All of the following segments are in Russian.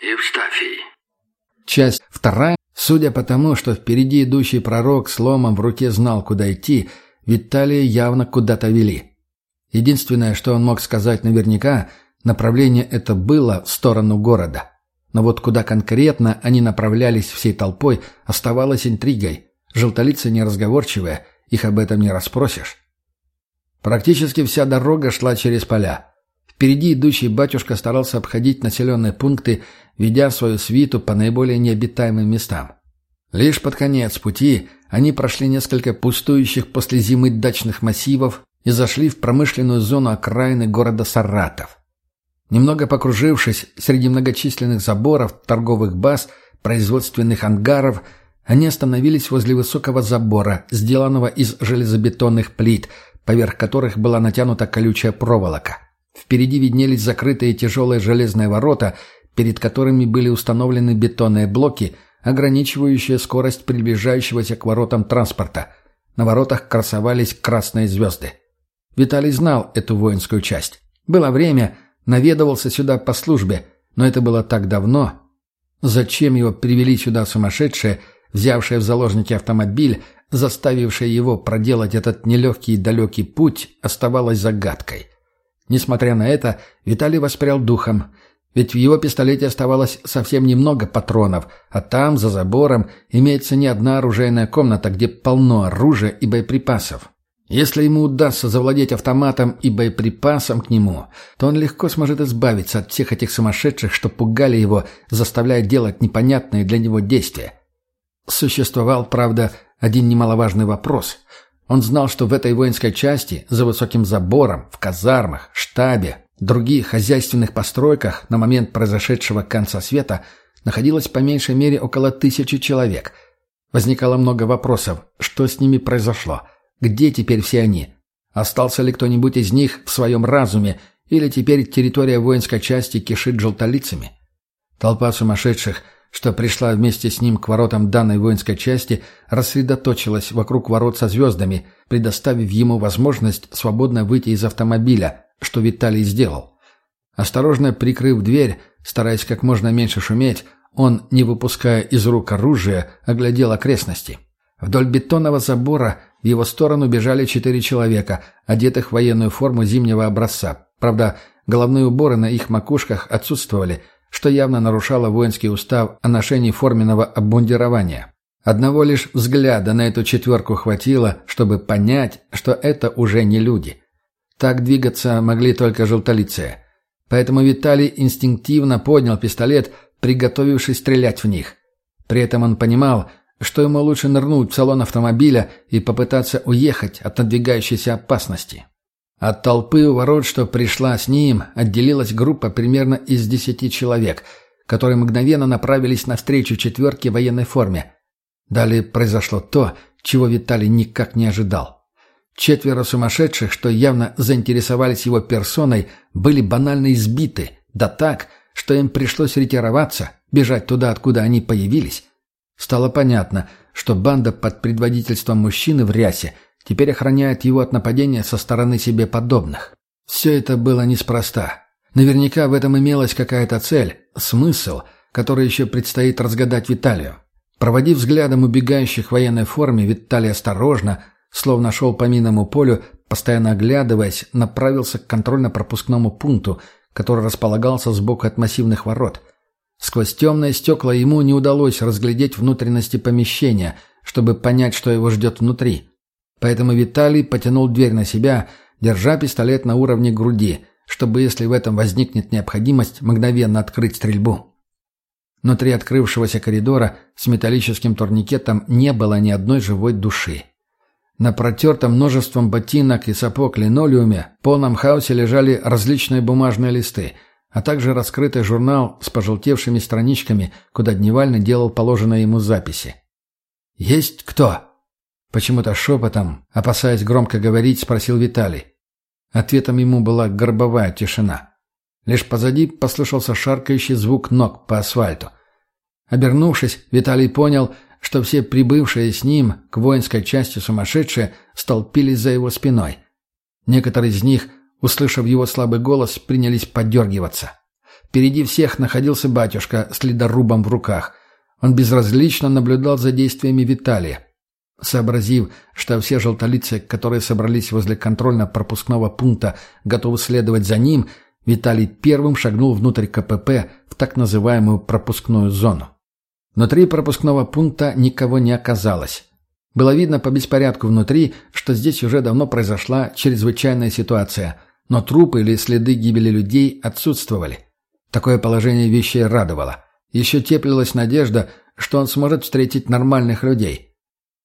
Евстафий. Часть вторая. Судя по тому, что впереди идущий пророк с ломом в руке знал, куда идти, Виталия явно куда-то вели. Единственное, что он мог сказать наверняка, направление это было в сторону города. Но вот куда конкретно они направлялись всей толпой, оставалось интригой. Желтолицы неразговорчивые, их об этом не расспросишь. Практически вся дорога шла через поля. Впереди идущий батюшка старался обходить населенные пункты, ведя свою свиту по наиболее необитаемым местам. Лишь под конец пути они прошли несколько пустующих после зимы дачных массивов и зашли в промышленную зону окраины города Саратов. Немного покружившись среди многочисленных заборов, торговых баз, производственных ангаров, они остановились возле высокого забора, сделанного из железобетонных плит, поверх которых была натянута колючая проволока. Впереди виднелись закрытые тяжелые железные ворота, перед которыми были установлены бетонные блоки, ограничивающие скорость приближающегося к воротам транспорта. На воротах красовались красные звезды. Виталий знал эту воинскую часть. Было время, наведывался сюда по службе, но это было так давно. Зачем его привели сюда сумасшедшие, взявшие в заложники автомобиль, заставившая его проделать этот нелегкий и далекий путь, оставалась загадкой. Несмотря на это, Виталий воспрял духом, ведь в его пистолете оставалось совсем немного патронов, а там, за забором, имеется не одна оружейная комната, где полно оружия и боеприпасов. Если ему удастся завладеть автоматом и боеприпасом к нему, то он легко сможет избавиться от всех этих сумасшедших, что пугали его, заставляя делать непонятные для него действия. Существовал, правда, один немаловажный вопрос. Он знал, что в этой воинской части, за высоким забором, в казармах, штабе, других хозяйственных постройках на момент произошедшего конца света находилось по меньшей мере около тысячи человек. Возникало много вопросов, что с ними произошло, где теперь все они, остался ли кто-нибудь из них в своем разуме, или теперь территория воинской части кишит желтолицами. Толпа сумасшедших – что пришла вместе с ним к воротам данной воинской части, рассредоточилась вокруг ворот со звездами, предоставив ему возможность свободно выйти из автомобиля, что Виталий сделал. Осторожно прикрыв дверь, стараясь как можно меньше шуметь, он, не выпуская из рук оружия, оглядел окрестности. Вдоль бетонного забора в его сторону бежали четыре человека, одетых в военную форму зимнего образца. Правда, головные уборы на их макушках отсутствовали – что явно нарушало воинский устав о ношении форменного обмундирования. Одного лишь взгляда на эту четверку хватило, чтобы понять, что это уже не люди. Так двигаться могли только желтолицые. Поэтому Виталий инстинктивно поднял пистолет, приготовившись стрелять в них. При этом он понимал, что ему лучше нырнуть в салон автомобиля и попытаться уехать от надвигающейся опасности. От толпы у ворот, что пришла с ним, отделилась группа примерно из десяти человек, которые мгновенно направились навстречу четверке в военной форме. Далее произошло то, чего Виталий никак не ожидал. Четверо сумасшедших, что явно заинтересовались его персоной, были банально избиты, да так, что им пришлось ретироваться, бежать туда, откуда они появились. Стало понятно, что банда под предводительством мужчины в рясе – теперь охраняет его от нападения со стороны себе подобных. Все это было неспроста. Наверняка в этом имелась какая-то цель, смысл, который еще предстоит разгадать Виталию. Проводив взглядом убегающих в военной форме, Виталий осторожно, словно шел по минному полю, постоянно оглядываясь, направился к контрольно-пропускному пункту, который располагался сбоку от массивных ворот. Сквозь темные стекла ему не удалось разглядеть внутренности помещения, чтобы понять, что его ждет внутри. Поэтому Виталий потянул дверь на себя, держа пистолет на уровне груди, чтобы, если в этом возникнет необходимость, мгновенно открыть стрельбу. Внутри открывшегося коридора с металлическим турникетом не было ни одной живой души. На протертом множеством ботинок и сапог линолеуме в полном хаосе лежали различные бумажные листы, а также раскрытый журнал с пожелтевшими страничками, куда Дневальный делал положенные ему записи. «Есть кто?» Почему-то шепотом, опасаясь громко говорить, спросил Виталий. Ответом ему была горбовая тишина. Лишь позади послышался шаркающий звук ног по асфальту. Обернувшись, Виталий понял, что все прибывшие с ним к воинской части сумасшедшие столпились за его спиной. Некоторые из них, услышав его слабый голос, принялись подергиваться. Впереди всех находился батюшка с ледорубом в руках. Он безразлично наблюдал за действиями Виталия. Сообразив, что все желтолицы, которые собрались возле контрольно-пропускного пункта, готовы следовать за ним, Виталий первым шагнул внутрь КПП в так называемую пропускную зону. Внутри пропускного пункта никого не оказалось. Было видно по беспорядку внутри, что здесь уже давно произошла чрезвычайная ситуация, но трупы или следы гибели людей отсутствовали. Такое положение вещей радовало. Еще теплилась надежда, что он сможет встретить нормальных людей –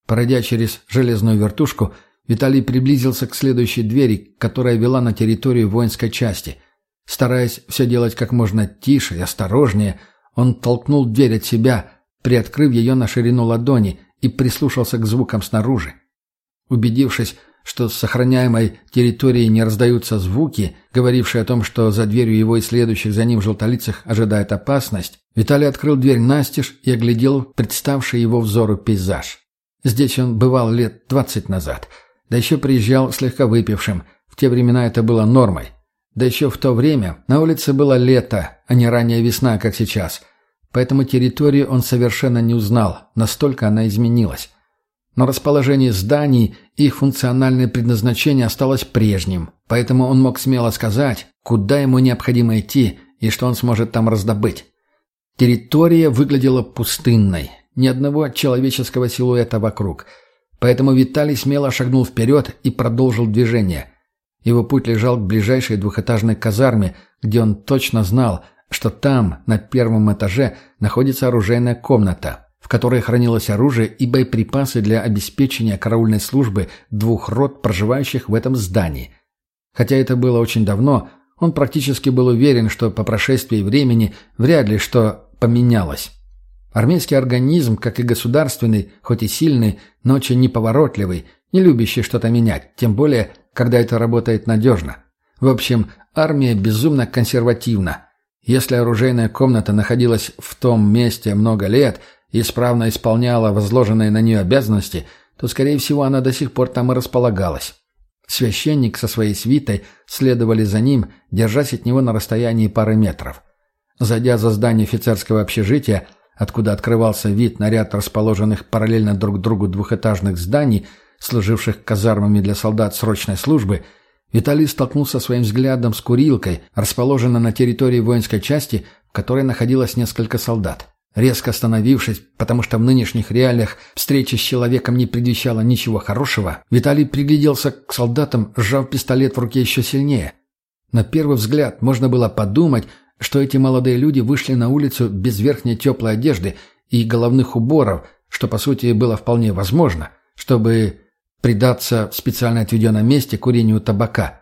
Пройдя через железную вертушку, Виталий приблизился к следующей двери, которая вела на территорию воинской части. Стараясь все делать как можно тише и осторожнее, он толкнул дверь от себя, приоткрыв ее на ширину ладони и прислушался к звукам снаружи. Убедившись, что с сохраняемой территории не раздаются звуки, говорившие о том, что за дверью его и следующих за ним желтолицах ожидает опасность, Виталий открыл дверь настежь и оглядел представший его взору пейзаж. Здесь он бывал лет двадцать назад. Да еще приезжал слегка выпившим. В те времена это было нормой. Да еще в то время на улице было лето, а не ранняя весна, как сейчас. Поэтому территорию он совершенно не узнал, настолько она изменилась. Но расположение зданий и их функциональное предназначение осталось прежним, поэтому он мог смело сказать, куда ему необходимо идти и что он сможет там раздобыть. Территория выглядела пустынной, ни одного человеческого силуэта вокруг. Поэтому Виталий смело шагнул вперед и продолжил движение. Его путь лежал к ближайшей двухэтажной казарме, где он точно знал, что там, на первом этаже, находится оружейная комната, в которой хранилось оружие и боеприпасы для обеспечения караульной службы двух рот, проживающих в этом здании. Хотя это было очень давно, он практически был уверен, что по прошествии времени вряд ли что поменялось. Армейский организм, как и государственный, хоть и сильный, но очень неповоротливый, не любящий что-то менять, тем более, когда это работает надежно. В общем, армия безумно консервативна. Если оружейная комната находилась в том месте много лет и исправно исполняла возложенные на нее обязанности, то, скорее всего, она до сих пор там и располагалась. Священник со своей свитой следовали за ним, держась от него на расстоянии пары метров. Зайдя за здание офицерского общежития, откуда открывался вид на ряд расположенных параллельно друг другу двухэтажных зданий, служивших казармами для солдат срочной службы, Виталий столкнулся своим взглядом с курилкой, расположенной на территории воинской части, в которой находилось несколько солдат. Резко остановившись, потому что в нынешних реалиях встреча с человеком не предвещала ничего хорошего, Виталий пригляделся к солдатам, сжав пистолет в руке еще сильнее. На первый взгляд можно было подумать, что эти молодые люди вышли на улицу без верхней теплой одежды и головных уборов, что, по сути, было вполне возможно, чтобы предаться в специально отведенном месте курению табака.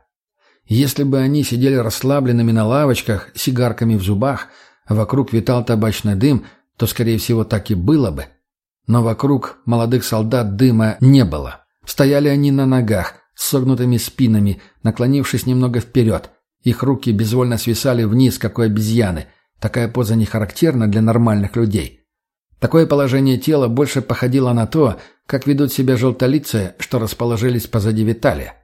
Если бы они сидели расслабленными на лавочках, сигарками в зубах, вокруг витал табачный дым, то, скорее всего, так и было бы. Но вокруг молодых солдат дыма не было. Стояли они на ногах, с согнутыми спинами, наклонившись немного вперед – их руки безвольно свисали вниз, как у обезьяны. Такая поза не характерна для нормальных людей. Такое положение тела больше походило на то, как ведут себя желтолицы, что расположились позади Виталия.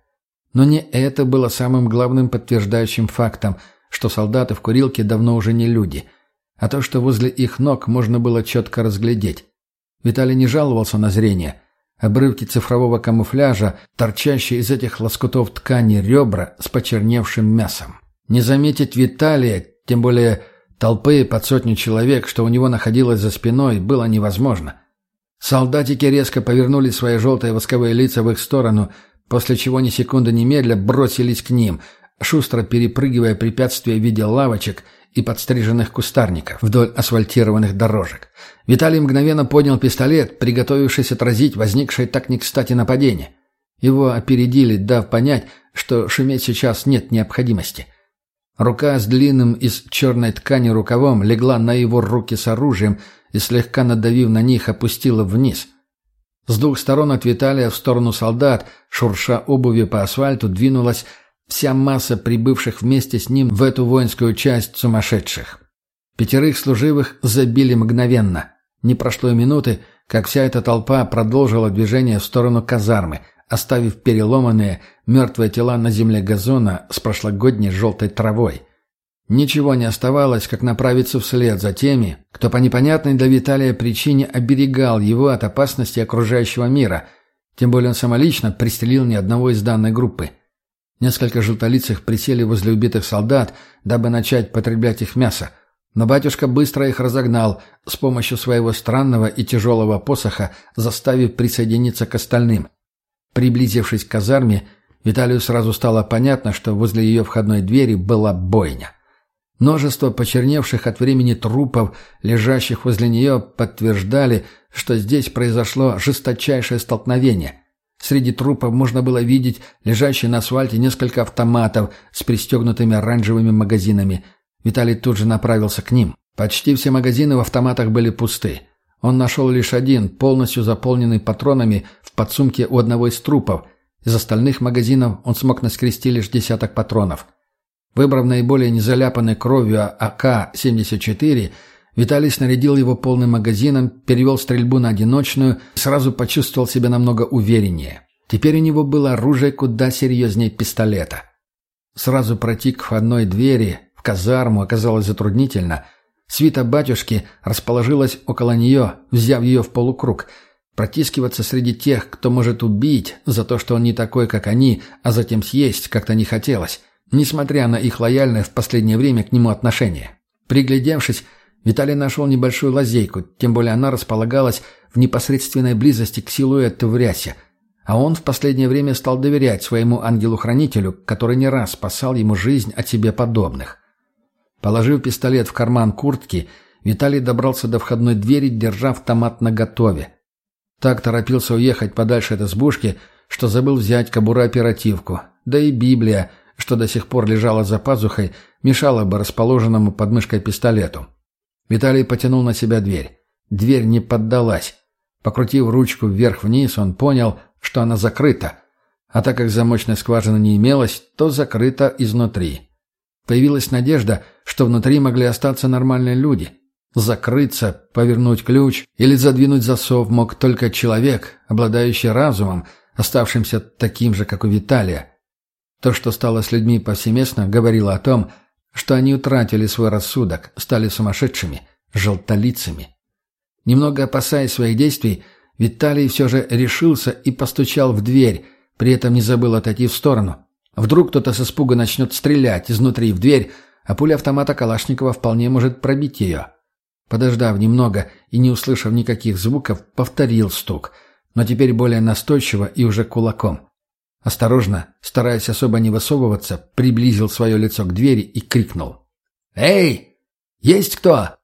Но не это было самым главным подтверждающим фактом, что солдаты в курилке давно уже не люди, а то, что возле их ног можно было четко разглядеть. Виталий не жаловался на зрение – Обрывки цифрового камуфляжа, торчащие из этих лоскутов ткани ребра с почерневшим мясом. Не заметить Виталия, тем более толпы под сотню человек, что у него находилось за спиной, было невозможно. Солдатики резко повернули свои желтые восковые лица в их сторону, после чего ни секунды немедля бросились к ним, шустро перепрыгивая препятствия в виде лавочек – и подстриженных кустарников вдоль асфальтированных дорожек. Виталий мгновенно поднял пистолет, приготовившись отразить возникшее так не кстати нападение. Его опередили, дав понять, что шуметь сейчас нет необходимости. Рука с длинным из черной ткани рукавом легла на его руки с оружием и, слегка надавив на них, опустила вниз. С двух сторон от Виталия в сторону солдат, шурша обувью по асфальту, двинулась Вся масса прибывших вместе с ним в эту воинскую часть сумасшедших. Пятерых служивых забили мгновенно. Не прошло и минуты, как вся эта толпа продолжила движение в сторону казармы, оставив переломанные, мертвые тела на земле газона с прошлогодней желтой травой. Ничего не оставалось, как направиться вслед за теми, кто по непонятной для Виталия причине оберегал его от опасности окружающего мира, тем более он самолично пристрелил ни одного из данной группы. Несколько желтолицых присели возле убитых солдат, дабы начать потреблять их мясо, но батюшка быстро их разогнал с помощью своего странного и тяжелого посоха, заставив присоединиться к остальным. Приблизившись к казарме, Виталию сразу стало понятно, что возле ее входной двери была бойня. Множество почерневших от времени трупов, лежащих возле нее, подтверждали, что здесь произошло жесточайшее столкновение. Среди трупов можно было видеть лежащие на асфальте несколько автоматов с пристегнутыми оранжевыми магазинами. Виталий тут же направился к ним. Почти все магазины в автоматах были пусты. Он нашел лишь один, полностью заполненный патронами, в подсумке у одного из трупов. Из остальных магазинов он смог наскрести лишь десяток патронов – Выбрав наиболее незаляпанной кровью АК-74, Виталий снарядил его полным магазином, перевел стрельбу на одиночную сразу почувствовал себя намного увереннее. Теперь у него было оружие куда серьезнее пистолета. Сразу пройти к входной двери в казарму оказалось затруднительно. Свита батюшки расположилась около нее, взяв ее в полукруг. Протискиваться среди тех, кто может убить за то, что он не такой, как они, а затем съесть, как-то не хотелось несмотря на их лояльное в последнее время к нему отношение. Приглядевшись, Виталий нашел небольшую лазейку, тем более она располагалась в непосредственной близости к силуэту в рясе, а он в последнее время стал доверять своему ангелу-хранителю, который не раз спасал ему жизнь от себе подобных. Положив пистолет в карман куртки, Виталий добрался до входной двери, держа автомат наготове. Так торопился уехать подальше от избушки, что забыл взять кобура-оперативку, да и Библия – что до сих пор лежало за пазухой, мешало бы расположенному под мышкой пистолету. Виталий потянул на себя дверь. Дверь не поддалась. Покрутив ручку вверх-вниз, он понял, что она закрыта. А так как замочной скважины не имелось, то закрыта изнутри. Появилась надежда, что внутри могли остаться нормальные люди. Закрыться, повернуть ключ или задвинуть засов мог только человек, обладающий разумом, оставшимся таким же, как у Виталия. То, что стало с людьми повсеместно, говорило о том, что они утратили свой рассудок, стали сумасшедшими, желтолицами. Немного опасаясь своих действий, Виталий все же решился и постучал в дверь, при этом не забыл отойти в сторону. Вдруг кто-то с испуга начнет стрелять изнутри в дверь, а пуля автомата Калашникова вполне может пробить ее. Подождав немного и не услышав никаких звуков, повторил стук, но теперь более настойчиво и уже кулаком. Осторожно, стараясь особо не высовываться, приблизил свое лицо к двери и крикнул. «Эй! Есть кто?»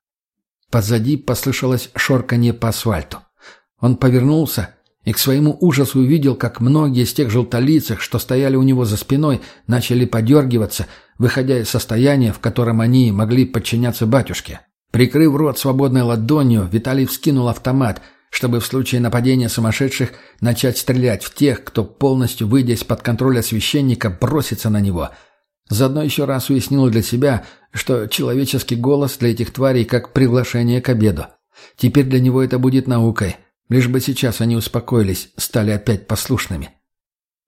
Позади послышалось шорканье по асфальту. Он повернулся и к своему ужасу увидел, как многие из тех желтолицых, что стояли у него за спиной, начали подергиваться, выходя из состояния, в котором они могли подчиняться батюшке. Прикрыв рот свободной ладонью, Виталий вскинул автомат — чтобы в случае нападения сумасшедших начать стрелять в тех, кто, полностью выйдя из-под контроля священника, бросится на него. Заодно еще раз уяснил для себя, что человеческий голос для этих тварей как приглашение к обеду. Теперь для него это будет наукой. Лишь бы сейчас они успокоились, стали опять послушными.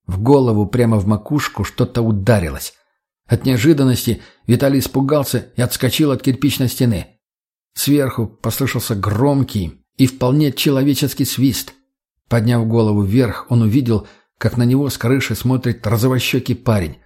В голову прямо в макушку что-то ударилось. От неожиданности Виталий испугался и отскочил от кирпичной стены. Сверху послышался громкий, и вполне человеческий свист. Подняв голову вверх, он увидел, как на него с крыши смотрит розовощекий парень.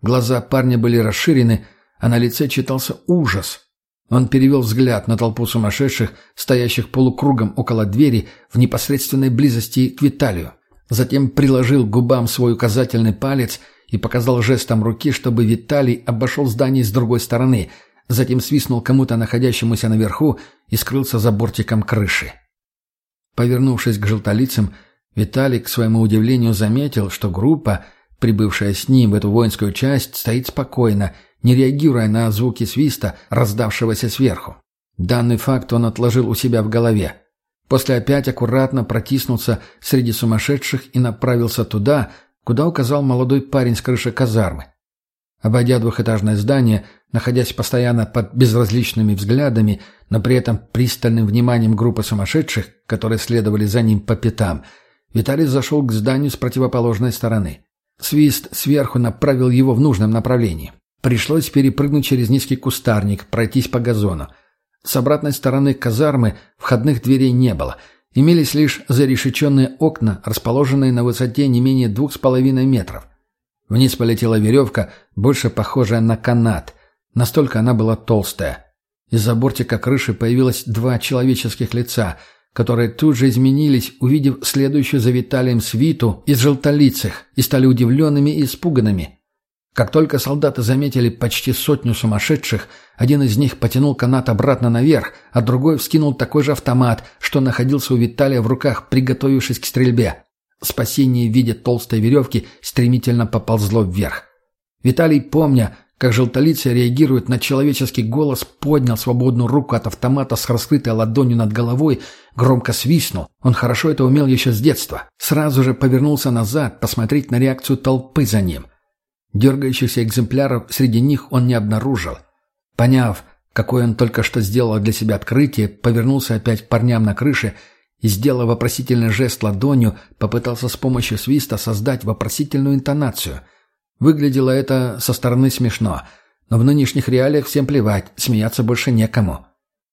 Глаза парня были расширены, а на лице читался ужас. Он перевел взгляд на толпу сумасшедших, стоящих полукругом около двери в непосредственной близости к Виталию. Затем приложил к губам свой указательный палец и показал жестом руки, чтобы Виталий обошел здание с другой стороны – затем свистнул кому-то находящемуся наверху и скрылся за бортиком крыши. Повернувшись к желтолицам, Виталий, к своему удивлению, заметил, что группа, прибывшая с ним в эту воинскую часть, стоит спокойно, не реагируя на звуки свиста, раздавшегося сверху. Данный факт он отложил у себя в голове. После опять аккуратно протиснулся среди сумасшедших и направился туда, куда указал молодой парень с крыши казармы. Обойдя двухэтажное здание, находясь постоянно под безразличными взглядами, но при этом пристальным вниманием группы сумасшедших, которые следовали за ним по пятам, Виталий зашел к зданию с противоположной стороны. Свист сверху направил его в нужном направлении. Пришлось перепрыгнуть через низкий кустарник, пройтись по газону. С обратной стороны казармы входных дверей не было. Имелись лишь зарешеченные окна, расположенные на высоте не менее двух с половиной метров. Вниз полетела веревка, больше похожая на канат. Настолько она была толстая. Из-за бортика крыши появилось два человеческих лица, которые тут же изменились, увидев следующую за Виталием свиту из желтолицых, и стали удивленными и испуганными. Как только солдаты заметили почти сотню сумасшедших, один из них потянул канат обратно наверх, а другой вскинул такой же автомат, что находился у Виталия в руках, приготовившись к стрельбе. Спасение в виде толстой веревки стремительно поползло вверх. Виталий, помня, как желтолицый реагирует на человеческий голос, поднял свободную руку от автомата с раскрытой ладонью над головой, громко свистнул. Он хорошо это умел еще с детства. Сразу же повернулся назад, посмотреть на реакцию толпы за ним. Дергающихся экземпляров среди них он не обнаружил. Поняв, какое он только что сделал для себя открытие, повернулся опять к парням на крыше и, сделав вопросительный жест ладонью, попытался с помощью свиста создать вопросительную интонацию. Выглядело это со стороны смешно, но в нынешних реалиях всем плевать, смеяться больше некому.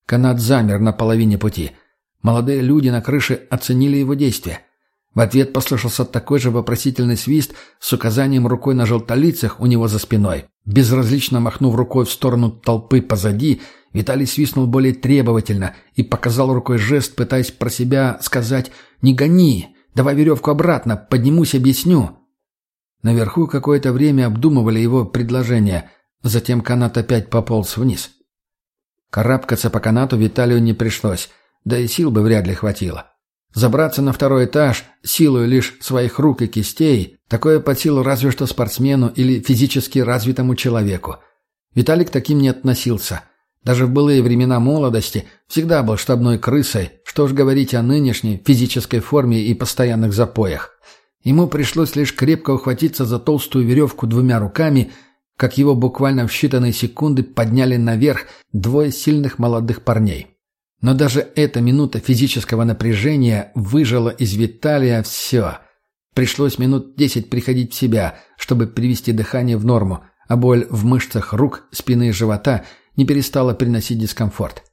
Канат замер на половине пути. Молодые люди на крыше оценили его действия. В ответ послышался такой же вопросительный свист с указанием рукой на желтолицах у него за спиной. Безразлично махнув рукой в сторону толпы позади, Виталий свистнул более требовательно и показал рукой жест, пытаясь про себя сказать «Не гони! Давай веревку обратно, поднимусь, объясню!» Наверху какое-то время обдумывали его предложение, затем канат опять пополз вниз. Карабкаться по канату Виталию не пришлось, да и сил бы вряд ли хватило. Забраться на второй этаж силой лишь своих рук и кистей – такое под силу разве что спортсмену или физически развитому человеку. Виталик таким не относился. Даже в былые времена молодости всегда был штабной крысой, что уж говорить о нынешней физической форме и постоянных запоях. Ему пришлось лишь крепко ухватиться за толстую веревку двумя руками, как его буквально в считанные секунды подняли наверх двое сильных молодых парней. Но даже эта минута физического напряжения выжила из Виталия все. Пришлось минут десять приходить в себя, чтобы привести дыхание в норму, а боль в мышцах рук, спины и живота не перестала приносить дискомфорт.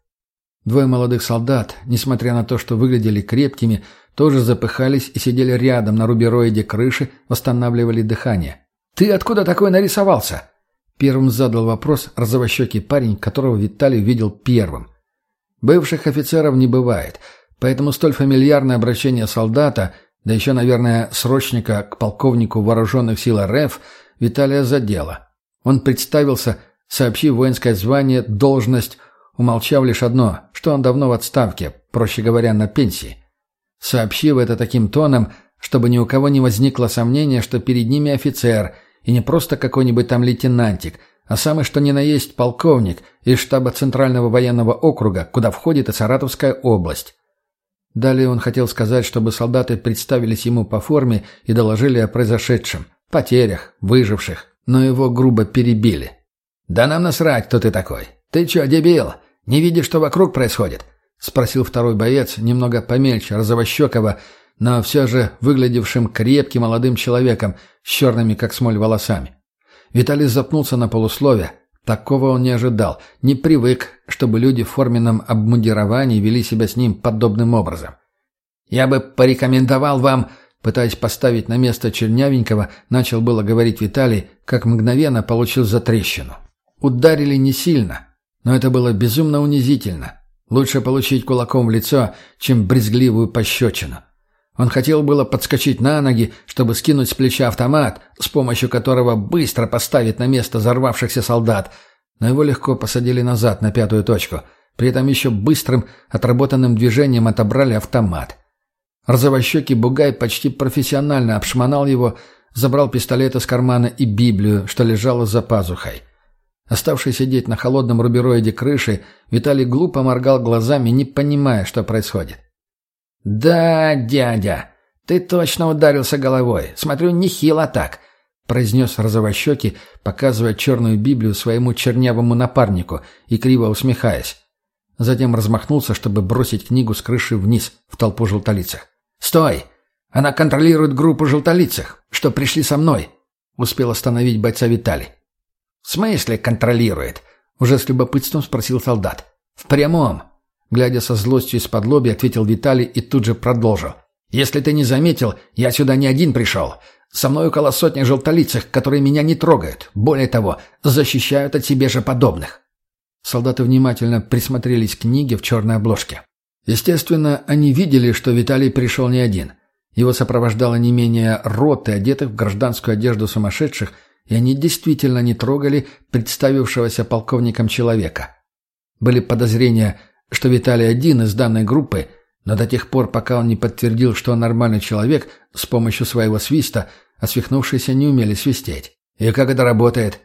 Двое молодых солдат, несмотря на то, что выглядели крепкими, тоже запыхались и сидели рядом на рубероиде крыши, восстанавливали дыхание. «Ты откуда такой нарисовался?» Первым задал вопрос розовощекий парень, которого Виталий видел первым – Бывших офицеров не бывает, поэтому столь фамильярное обращение солдата, да еще, наверное, срочника к полковнику вооруженных сил РФ, Виталия задело. Он представился, сообщив воинское звание, должность, умолчав лишь одно, что он давно в отставке, проще говоря, на пенсии. Сообщив это таким тоном, чтобы ни у кого не возникло сомнения, что перед ними офицер, и не просто какой-нибудь там лейтенантик – а самый что ни на есть полковник из штаба Центрального военного округа, куда входит и Саратовская область. Далее он хотел сказать, чтобы солдаты представились ему по форме и доложили о произошедшем, потерях, выживших, но его грубо перебили. «Да нам насрать, кто ты такой. Ты чё, дебил? Не видишь, что вокруг происходит?» — спросил второй боец, немного помельче, розовощекого, но все же выглядевшим крепким молодым человеком с черными, как смоль, волосами. Виталий запнулся на полуслове. Такого он не ожидал, не привык, чтобы люди в форменном обмундировании вели себя с ним подобным образом. «Я бы порекомендовал вам...» Пытаясь поставить на место Чернявенького, начал было говорить Виталий, как мгновенно получил затрещину. Ударили не сильно, но это было безумно унизительно. Лучше получить кулаком в лицо, чем брезгливую пощечину. Он хотел было подскочить на ноги, чтобы скинуть с плеча автомат, с помощью которого быстро поставить на место взорвавшихся солдат, но его легко посадили назад на пятую точку. При этом еще быстрым, отработанным движением отобрали автомат. Розовощекий бугай почти профессионально обшмонал его, забрал пистолет из кармана и Библию, что лежала за пазухой. Оставший сидеть на холодном рубероиде крыши, Виталий глупо моргал глазами, не понимая, что происходит. «Да, дядя, ты точно ударился головой. Смотрю, нехило так», — произнес розовощекий, показывая черную Библию своему чернявому напарнику и криво усмехаясь. Затем размахнулся, чтобы бросить книгу с крыши вниз, в толпу желтолицах. «Стой! Она контролирует группу желтолицах, что пришли со мной!» — успел остановить бойца Виталий. «В смысле контролирует?» — уже с любопытством спросил солдат. «В прямом». Глядя со злостью из-под лоби, ответил Виталий и тут же продолжил. «Если ты не заметил, я сюда не один пришел. Со мной около сотни желтолицых, которые меня не трогают. Более того, защищают от себе же подобных». Солдаты внимательно присмотрелись к книге в черной обложке. Естественно, они видели, что Виталий пришел не один. Его сопровождало не менее роты, одетых в гражданскую одежду сумасшедших, и они действительно не трогали представившегося полковником человека. Были подозрения, что Виталий один из данной группы, но до тех пор, пока он не подтвердил, что он нормальный человек, с помощью своего свиста, освихнувшиеся не умели свистеть. И как это работает?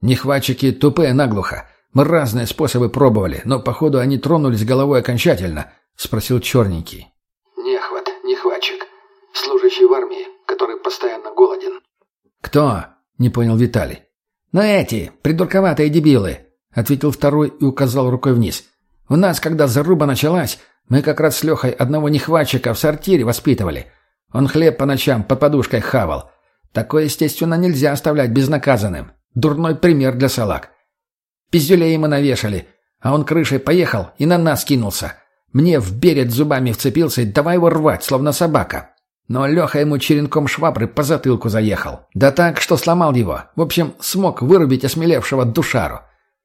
Нехватчики тупые наглухо. Мы разные способы пробовали, но, походу, они тронулись головой окончательно, — спросил черненький. Нехват, нехватчик. Служащий в армии, который постоянно голоден. Кто? — не понял Виталий. «Ну эти, придурковатые дебилы», — ответил второй и указал рукой вниз. «У нас, когда заруба началась, мы как раз с Лехой одного нехватчика в сортире воспитывали. Он хлеб по ночам под подушкой хавал. Такое, естественно, нельзя оставлять безнаказанным. Дурной пример для салаг. Пиздюлей ему навешали, а он крышей поехал и на нас кинулся. Мне в берет зубами вцепился и давай его рвать, словно собака. Но Леха ему черенком швабры по затылку заехал. Да так, что сломал его. В общем, смог вырубить осмелевшего душару.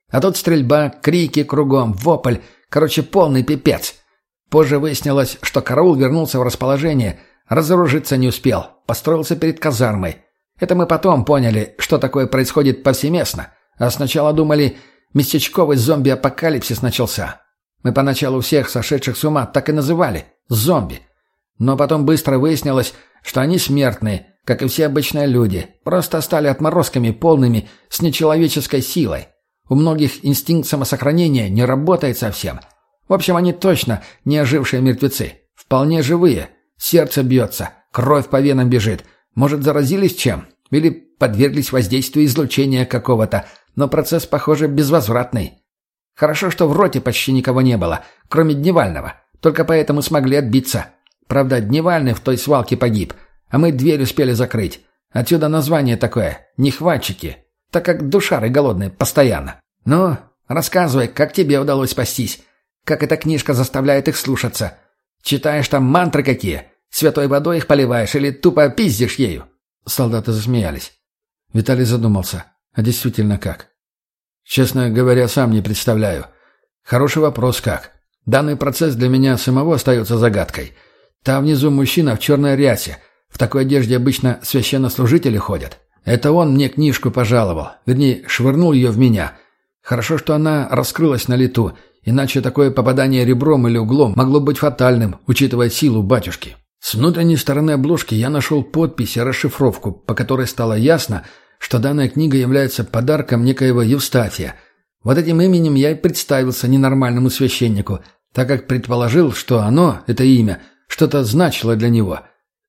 А тут стрельба, крики кругом, вопль. Короче, полный пипец. Позже выяснилось, что караул вернулся в расположение. Разоружиться не успел. Построился перед казармой. Это мы потом поняли, что такое происходит повсеместно. А сначала думали, местечковый зомби-апокалипсис начался. Мы поначалу всех сошедших с ума так и называли – зомби. Но потом быстро выяснилось, что они смертные, как и все обычные люди, просто стали отморозками полными с нечеловеческой силой. У многих инстинкт самосохранения не работает совсем. В общем, они точно не ожившие мертвецы. Вполне живые. Сердце бьется, кровь по венам бежит. Может, заразились чем? Или подверглись воздействию излучения какого-то, но процесс, похоже, безвозвратный. Хорошо, что в роте почти никого не было, кроме Дневального. Только поэтому смогли отбиться. Правда, Дневальный в той свалке погиб, а мы дверь успели закрыть. Отсюда название такое — «Нехватчики», так как душары голодные постоянно. Ну, рассказывай, как тебе удалось спастись? Как эта книжка заставляет их слушаться? Читаешь там мантры какие? Святой водой их поливаешь или тупо пиздишь ею?» Солдаты засмеялись. Виталий задумался. А действительно как? Честно говоря, сам не представляю. Хороший вопрос как. Данный процесс для меня самого остается загадкой — там внизу мужчина в черной рясе. В такой одежде обычно священнослужители ходят. Это он мне книжку пожаловал. Вернее, швырнул ее в меня. Хорошо, что она раскрылась на лету, иначе такое попадание ребром или углом могло быть фатальным, учитывая силу батюшки. С внутренней стороны обложки я нашел подпись и расшифровку, по которой стало ясно, что данная книга является подарком некоего Евстафия. Вот этим именем я и представился ненормальному священнику, так как предположил, что оно, это имя – что-то значило для него.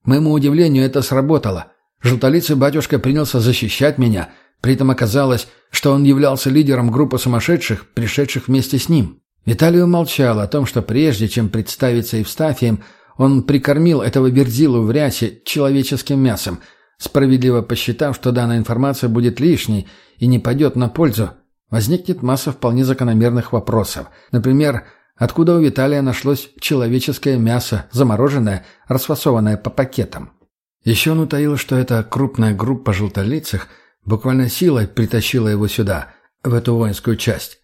К моему удивлению, это сработало. Желтолицый батюшка принялся защищать меня, при этом оказалось, что он являлся лидером группы сумасшедших, пришедших вместе с ним. Виталий умолчал о том, что прежде чем представиться Евстафием, он прикормил этого верзилу в рясе человеческим мясом, справедливо посчитав, что данная информация будет лишней и не пойдет на пользу. Возникнет масса вполне закономерных вопросов. Например, Откуда у Виталия нашлось человеческое мясо, замороженное, расфасованное по пакетам? Еще он утаил, что эта крупная группа желтолицых буквально силой притащила его сюда, в эту воинскую часть.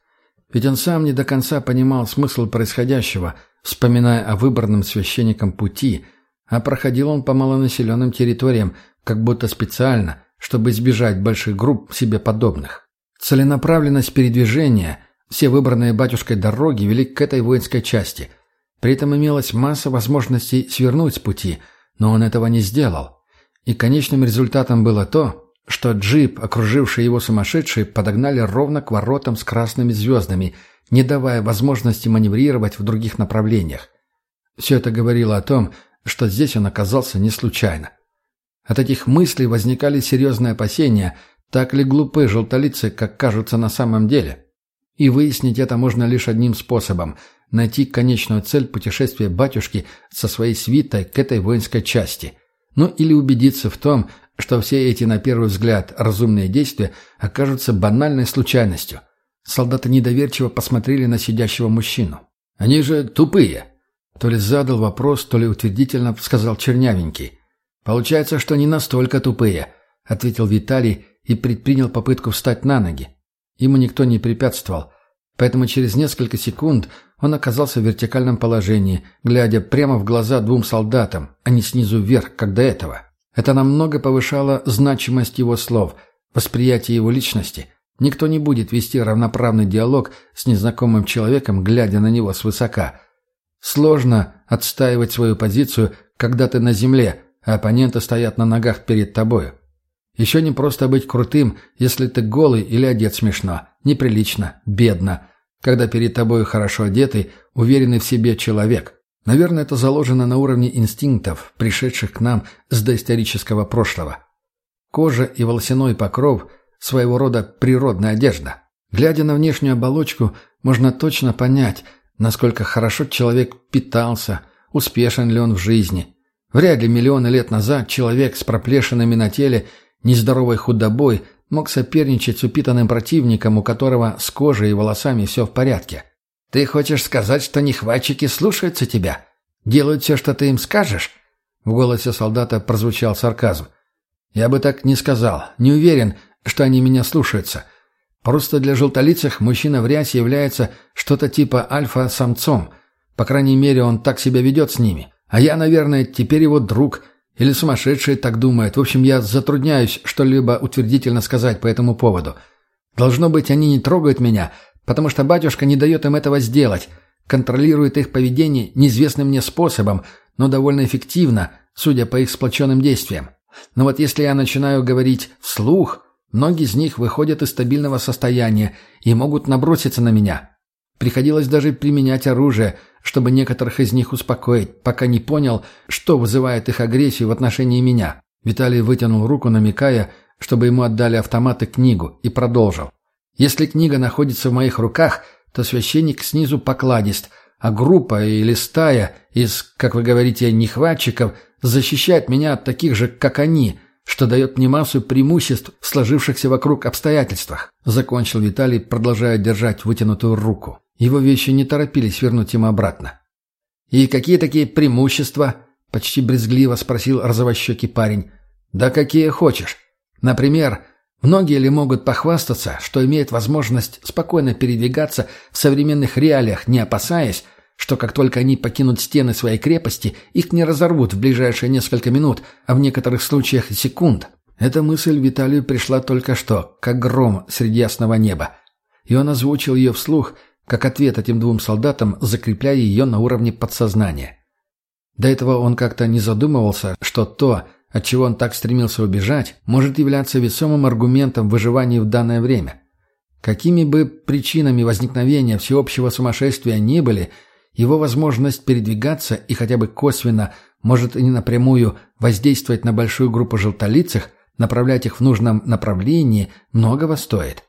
Ведь он сам не до конца понимал смысл происходящего, вспоминая о выбранном священником пути, а проходил он по малонаселенным территориям, как будто специально, чтобы избежать больших групп себе подобных. Целенаправленность передвижения – все выбранные батюшкой дороги вели к этой воинской части. При этом имелась масса возможностей свернуть с пути, но он этого не сделал. И конечным результатом было то, что джип, окруживший его сумасшедшие, подогнали ровно к воротам с красными звездами, не давая возможности маневрировать в других направлениях. Все это говорило о том, что здесь он оказался не случайно. От этих мыслей возникали серьезные опасения, так ли глупы желтолицы, как кажутся на самом деле. И выяснить это можно лишь одним способом – найти конечную цель путешествия батюшки со своей свитой к этой воинской части. Ну или убедиться в том, что все эти, на первый взгляд, разумные действия окажутся банальной случайностью. Солдаты недоверчиво посмотрели на сидящего мужчину. «Они же тупые!» То ли задал вопрос, то ли утвердительно сказал чернявенький. «Получается, что не настолько тупые», — ответил Виталий и предпринял попытку встать на ноги. Ему никто не препятствовал, поэтому через несколько секунд он оказался в вертикальном положении, глядя прямо в глаза двум солдатам, а не снизу вверх, как до этого. Это намного повышало значимость его слов, восприятие его личности. Никто не будет вести равноправный диалог с незнакомым человеком, глядя на него свысока. Сложно отстаивать свою позицию, когда ты на земле, а оппоненты стоят на ногах перед тобою. Еще не просто быть крутым, если ты голый или одет смешно, неприлично, бедно, когда перед тобой хорошо одетый, уверенный в себе человек. Наверное, это заложено на уровне инстинктов, пришедших к нам с доисторического прошлого. Кожа и волосяной покров – своего рода природная одежда. Глядя на внешнюю оболочку, можно точно понять, насколько хорошо человек питался, успешен ли он в жизни. Вряд ли миллионы лет назад человек с проплешинами на теле, нездоровой худобой мог соперничать с упитанным противником, у которого с кожей и волосами все в порядке. Ты хочешь сказать, что нехватчики слушаются тебя? Делают все, что ты им скажешь?» В голосе солдата прозвучал сарказм. «Я бы так не сказал. Не уверен, что они меня слушаются. Просто для желтолицых мужчина в рясе является что-то типа альфа-самцом. По крайней мере, он так себя ведет с ними. А я, наверное, теперь его друг. Или сумасшедший так думает. В общем, я затрудняюсь что-либо утвердительно сказать по этому поводу. Должно быть, они не трогают меня, потому что батюшка не дает им этого сделать, контролирует их поведение неизвестным мне способом, но довольно эффективно, судя по их сплоченным действиям. Но вот если я начинаю говорить вслух, многие из них выходят из стабильного состояния и могут наброситься на меня. Приходилось даже применять оружие, чтобы некоторых из них успокоить, пока не понял, что вызывает их агрессию в отношении меня. Виталий вытянул руку, намекая, чтобы ему отдали автомат и книгу, и продолжил. Если книга находится в моих руках, то священник снизу покладист, а группа или стая из, как вы говорите, нехватчиков защищает меня от таких же, как они, что дает мне массу преимуществ в сложившихся вокруг обстоятельствах», — закончил Виталий, продолжая держать вытянутую руку. Его вещи не торопились вернуть ему обратно. «И какие такие преимущества?» — почти брезгливо спросил розовощекий парень. «Да какие хочешь. Например, Многие ли могут похвастаться, что имеют возможность спокойно передвигаться в современных реалиях, не опасаясь, что как только они покинут стены своей крепости, их не разорвут в ближайшие несколько минут, а в некоторых случаях секунд? Эта мысль Виталию пришла только что, как гром среди ясного неба. И он озвучил ее вслух, как ответ этим двум солдатам, закрепляя ее на уровне подсознания. До этого он как-то не задумывался, что то, от чего он так стремился убежать, может являться весомым аргументом выживания в данное время. Какими бы причинами возникновения всеобщего сумасшествия ни были, его возможность передвигаться и хотя бы косвенно, может и не напрямую, воздействовать на большую группу желтолицых, направлять их в нужном направлении, многого стоит.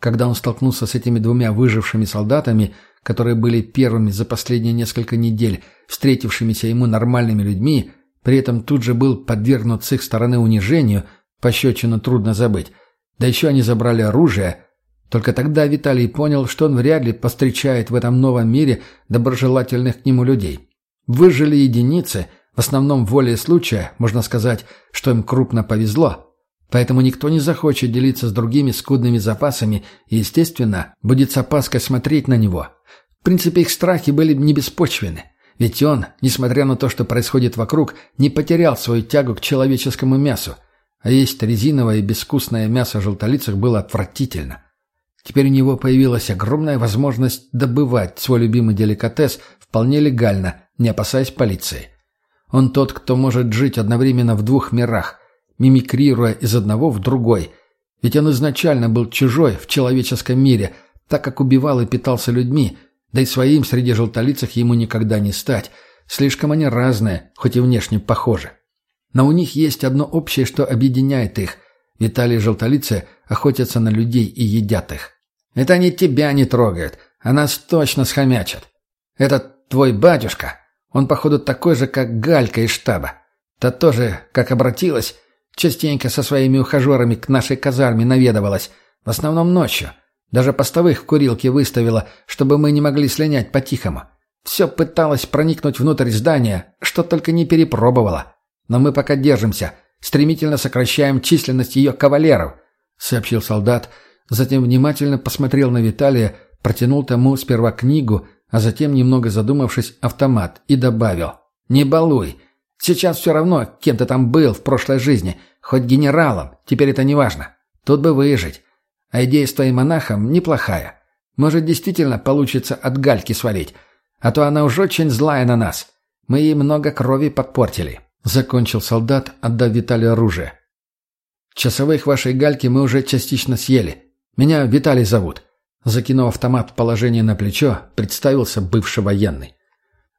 Когда он столкнулся с этими двумя выжившими солдатами, которые были первыми за последние несколько недель встретившимися ему нормальными людьми, при этом тут же был подвергнут с их стороны унижению, пощечину трудно забыть. Да еще они забрали оружие. Только тогда Виталий понял, что он вряд ли постречает в этом новом мире доброжелательных к нему людей. Выжили единицы, в основном воле случая, можно сказать, что им крупно повезло. Поэтому никто не захочет делиться с другими скудными запасами и, естественно, будет с опаской смотреть на него. В принципе, их страхи были не беспочвены. Ведь он, несмотря на то, что происходит вокруг, не потерял свою тягу к человеческому мясу. А есть резиновое и безвкусное мясо желтолицых было отвратительно. Теперь у него появилась огромная возможность добывать свой любимый деликатес вполне легально, не опасаясь полиции. Он тот, кто может жить одновременно в двух мирах, мимикрируя из одного в другой. Ведь он изначально был чужой в человеческом мире, так как убивал и питался людьми – да и своим среди желтолицых ему никогда не стать. Слишком они разные, хоть и внешне похожи. Но у них есть одно общее, что объединяет их. Виталий и желтолицы охотятся на людей и едят их. Это они тебя не трогают, а нас точно схомячат. Этот твой батюшка, он, походу, такой же, как Галька из штаба. Та тоже, как обратилась, частенько со своими ухажерами к нашей казарме наведывалась, в основном ночью. Даже постовых в курилке выставила, чтобы мы не могли слинять по-тихому. Все пыталась проникнуть внутрь здания, что только не перепробовала. Но мы пока держимся, стремительно сокращаем численность ее кавалеров», — сообщил солдат, затем внимательно посмотрел на Виталия, протянул тому сперва книгу, а затем, немного задумавшись, автомат и добавил. «Не балуй. Сейчас все равно, кем ты там был в прошлой жизни, хоть генералом, теперь это не важно. Тут бы выжить. А идея с твоим монахом неплохая. Может, действительно получится от гальки свалить, а то она уж очень злая на нас. Мы ей много крови подпортили». Закончил солдат, отдав Виталию оружие. «Часовых вашей гальки мы уже частично съели. Меня Виталий зовут». Закинув автомат в положение на плечо, представился бывший военный.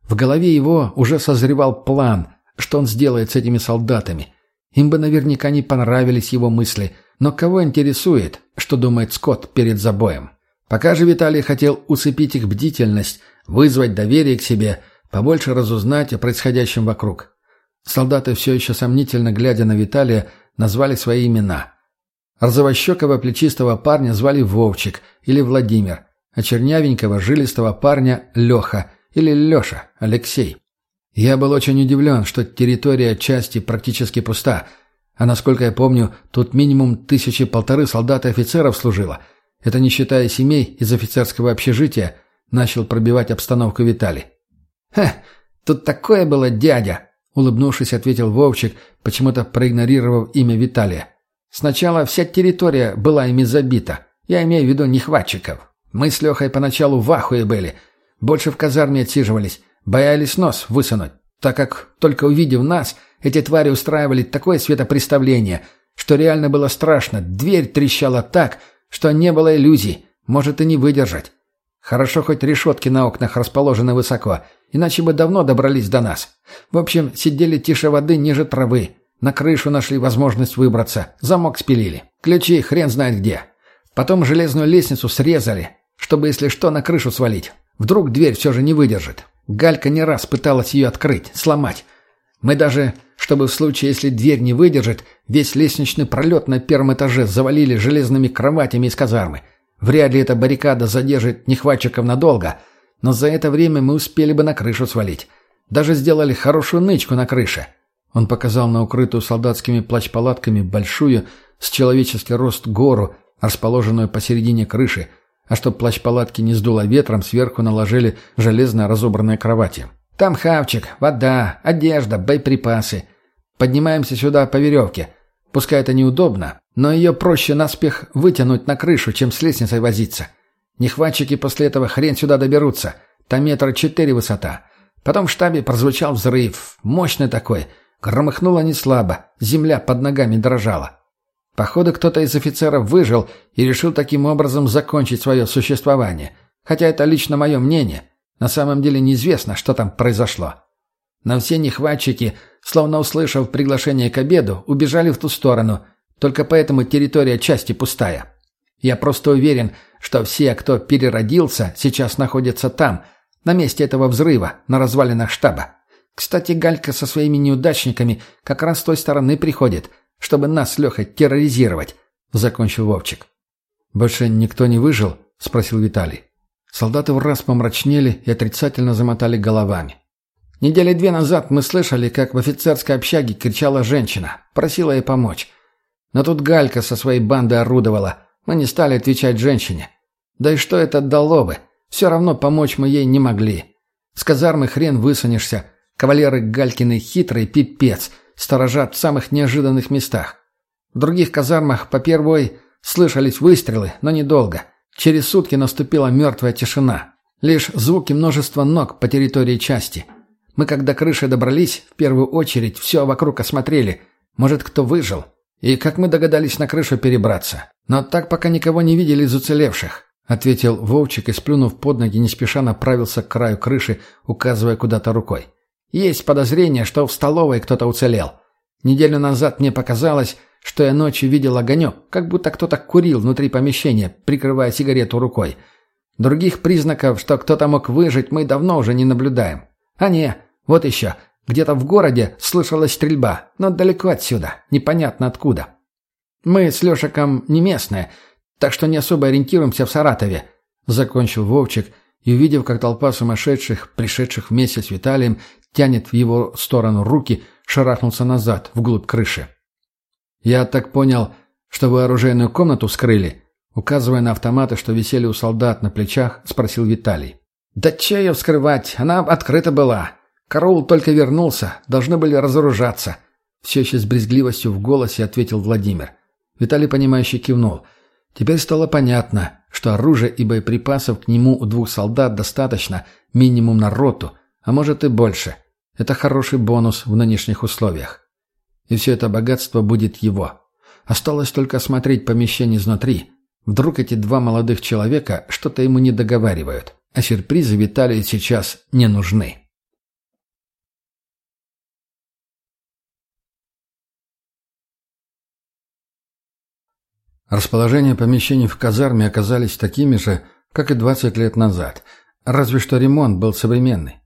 В голове его уже созревал план, что он сделает с этими солдатами. Им бы наверняка не понравились его мысли, но кого интересует, что думает Скотт перед забоем? Пока же Виталий хотел усыпить их бдительность, вызвать доверие к себе, побольше разузнать о происходящем вокруг. Солдаты, все еще сомнительно глядя на Виталия, назвали свои имена. Розовощекого плечистого парня звали Вовчик или Владимир, а чернявенького жилистого парня Леха или Леша, Алексей. Я был очень удивлен, что территория части практически пуста, а насколько я помню, тут минимум тысячи полторы солдат и офицеров служило. Это не считая семей из офицерского общежития, начал пробивать обстановку Виталий. «Хе, тут такое было, дядя!» Улыбнувшись, ответил Вовчик, почему-то проигнорировав имя Виталия. «Сначала вся территория была ими забита. Я имею в виду нехватчиков. Мы с Лехой поначалу в ахуе были. Больше в казарме отсиживались. Боялись нос высунуть, так как, только увидев нас, эти твари устраивали такое светопреставление, что реально было страшно. Дверь трещала так, что не было иллюзий. Может и не выдержать. Хорошо, хоть решетки на окнах расположены высоко, иначе бы давно добрались до нас. В общем, сидели тише воды ниже травы. На крышу нашли возможность выбраться, замок спилили. Ключи хрен знает где. Потом железную лестницу срезали, чтобы, если что, на крышу свалить. Вдруг дверь все же не выдержит. Галька не раз пыталась ее открыть, сломать. Мы даже, чтобы в случае, если дверь не выдержит, весь лестничный пролет на первом этаже завалили железными кроватями из казармы. Вряд ли эта баррикада задержит нехватчиков надолго, но за это время мы успели бы на крышу свалить. Даже сделали хорошую нычку на крыше. Он показал на укрытую солдатскими плащ-палатками большую, с человеческий рост гору, расположенную посередине крыши, а чтоб плащ-палатки не сдуло ветром, сверху наложили железно разобранные кровати. Там хавчик, вода, одежда, боеприпасы. Поднимаемся сюда по веревке. Пускай это неудобно, но ее проще наспех вытянуть на крышу, чем с лестницей возиться. Нехватчики после этого хрен сюда доберутся. Там метра четыре высота. Потом в штабе прозвучал взрыв. Мощный такой. Громыхнуло не слабо. Земля под ногами дрожала. Походу, кто-то из офицеров выжил и решил таким образом закончить свое существование. Хотя это лично мое мнение. На самом деле неизвестно, что там произошло. Но все нехватчики, словно услышав приглашение к обеду, убежали в ту сторону. Только поэтому территория части пустая. Я просто уверен, что все, кто переродился, сейчас находятся там, на месте этого взрыва, на развалинах штаба. Кстати, Галька со своими неудачниками как раз с той стороны приходит – чтобы нас с терроризировать», — закончил Вовчик. «Больше никто не выжил?» — спросил Виталий. Солдаты в раз помрачнели и отрицательно замотали головами. Недели две назад мы слышали, как в офицерской общаге кричала женщина, просила ей помочь. Но тут Галька со своей бандой орудовала. Мы не стали отвечать женщине. Да и что это дало бы? Все равно помочь мы ей не могли. С казармы хрен высунешься. Кавалеры Галькины хитрый пипец сторожат в самых неожиданных местах. В других казармах по первой слышались выстрелы, но недолго. Через сутки наступила мертвая тишина. Лишь звуки множества ног по территории части. Мы, когда крыши добрались, в первую очередь все вокруг осмотрели. Может, кто выжил. И как мы догадались на крышу перебраться. Но так пока никого не видели из уцелевших. Ответил Вовчик и, сплюнув под ноги, не спеша направился к краю крыши, указывая куда-то рукой. Есть подозрение, что в столовой кто-то уцелел. Неделю назад мне показалось, что я ночью видел огонек, как будто кто-то курил внутри помещения, прикрывая сигарету рукой. Других признаков, что кто-то мог выжить, мы давно уже не наблюдаем. А не, вот еще. Где-то в городе слышалась стрельба, но далеко отсюда, непонятно откуда. Мы с Лешиком не местные, так что не особо ориентируемся в Саратове», — закончил Вовчик, и, увидев, как толпа сумасшедших, пришедших вместе с Виталием, тянет в его сторону руки, шарахнулся назад, вглубь крыши. «Я так понял, что вы оружейную комнату вскрыли?» Указывая на автоматы, что висели у солдат на плечах, спросил Виталий. «Да че ее вскрывать? Она открыта была. Караул только вернулся, должны были разоружаться». Все еще с брезгливостью в голосе ответил Владимир. Виталий, понимающе кивнул. Теперь стало понятно, что оружия и боеприпасов к нему у двух солдат достаточно, минимум на роту, а может и больше. Это хороший бонус в нынешних условиях. И все это богатство будет его. Осталось только осмотреть помещение изнутри. Вдруг эти два молодых человека что-то ему не договаривают, а сюрпризы Виталию сейчас не нужны. Расположение помещений в казарме оказались такими же, как и 20 лет назад, разве что ремонт был современный.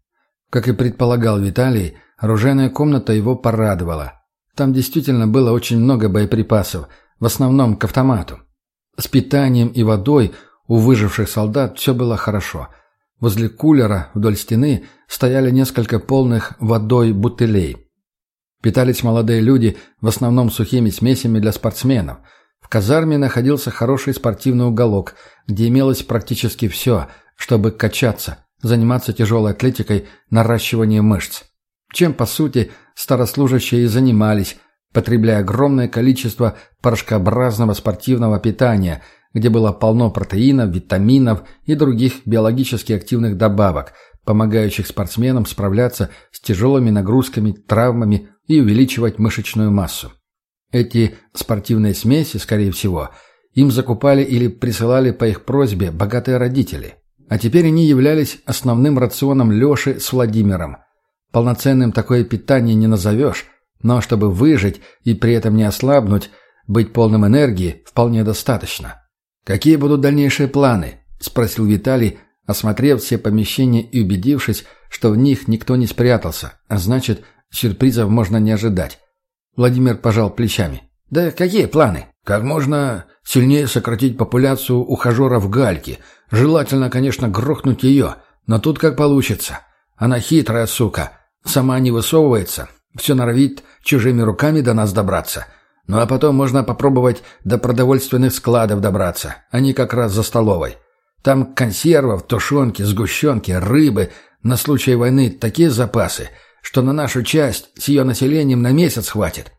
Как и предполагал Виталий, оружейная комната его порадовала. Там действительно было очень много боеприпасов, в основном к автомату. С питанием и водой у выживших солдат все было хорошо. Возле кулера вдоль стены стояли несколько полных водой бутылей. Питались молодые люди в основном сухими смесями для спортсменов – в казарме находился хороший спортивный уголок, где имелось практически все, чтобы качаться, заниматься тяжелой атлетикой, наращиванием мышц. Чем, по сути, старослужащие и занимались, потребляя огромное количество порошкообразного спортивного питания, где было полно протеинов, витаминов и других биологически активных добавок, помогающих спортсменам справляться с тяжелыми нагрузками, травмами и увеличивать мышечную массу. Эти спортивные смеси, скорее всего, им закупали или присылали по их просьбе богатые родители. А теперь они являлись основным рационом Леши с Владимиром. Полноценным такое питание не назовешь, но чтобы выжить и при этом не ослабнуть, быть полным энергии вполне достаточно. «Какие будут дальнейшие планы?» – спросил Виталий, осмотрев все помещения и убедившись, что в них никто не спрятался, а значит, сюрпризов можно не ожидать. Владимир пожал плечами. «Да какие планы? Как можно сильнее сократить популяцию ухажеров Гальки. Желательно, конечно, грохнуть ее, но тут как получится. Она хитрая сука, сама не высовывается, все норовит чужими руками до нас добраться. Ну а потом можно попробовать до продовольственных складов добраться, они как раз за столовой. Там консервов, тушенки, сгущенки, рыбы, на случай войны такие запасы – что на нашу часть с ее населением на месяц хватит.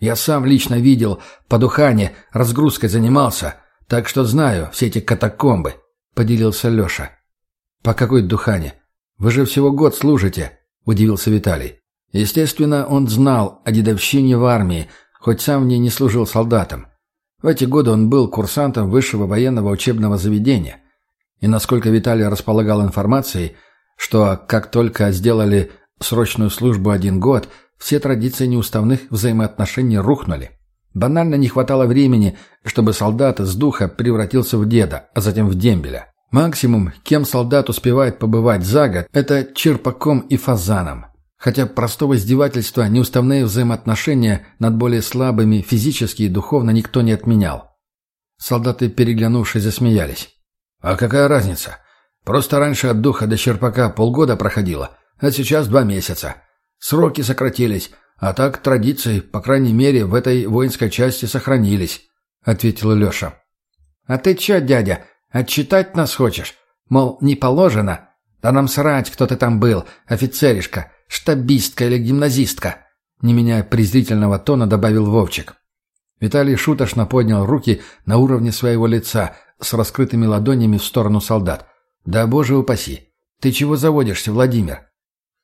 Я сам лично видел, по Духане разгрузкой занимался, так что знаю все эти катакомбы», — поделился Леша. «По какой Духане? Вы же всего год служите», — удивился Виталий. Естественно, он знал о дедовщине в армии, хоть сам в не служил солдатом. В эти годы он был курсантом высшего военного учебного заведения. И насколько Виталий располагал информацией, что как только сделали срочную службу один год, все традиции неуставных взаимоотношений рухнули. Банально не хватало времени, чтобы солдат из духа превратился в деда, а затем в дембеля. Максимум, кем солдат успевает побывать за год, это черпаком и фазаном. Хотя простого издевательства неуставные взаимоотношения над более слабыми физически и духовно никто не отменял. Солдаты, переглянувшись, засмеялись. «А какая разница? Просто раньше от духа до черпака полгода проходило, а сейчас два месяца. Сроки сократились, а так традиции, по крайней мере, в этой воинской части сохранились», — ответил Леша. «А ты чё, дядя, отчитать нас хочешь? Мол, не положено? Да нам срать, кто ты там был, офицеришка, штабистка или гимназистка», — не меняя презрительного тона, добавил Вовчик. Виталий шуточно поднял руки на уровне своего лица с раскрытыми ладонями в сторону солдат. «Да боже упаси! Ты чего заводишься, Владимир?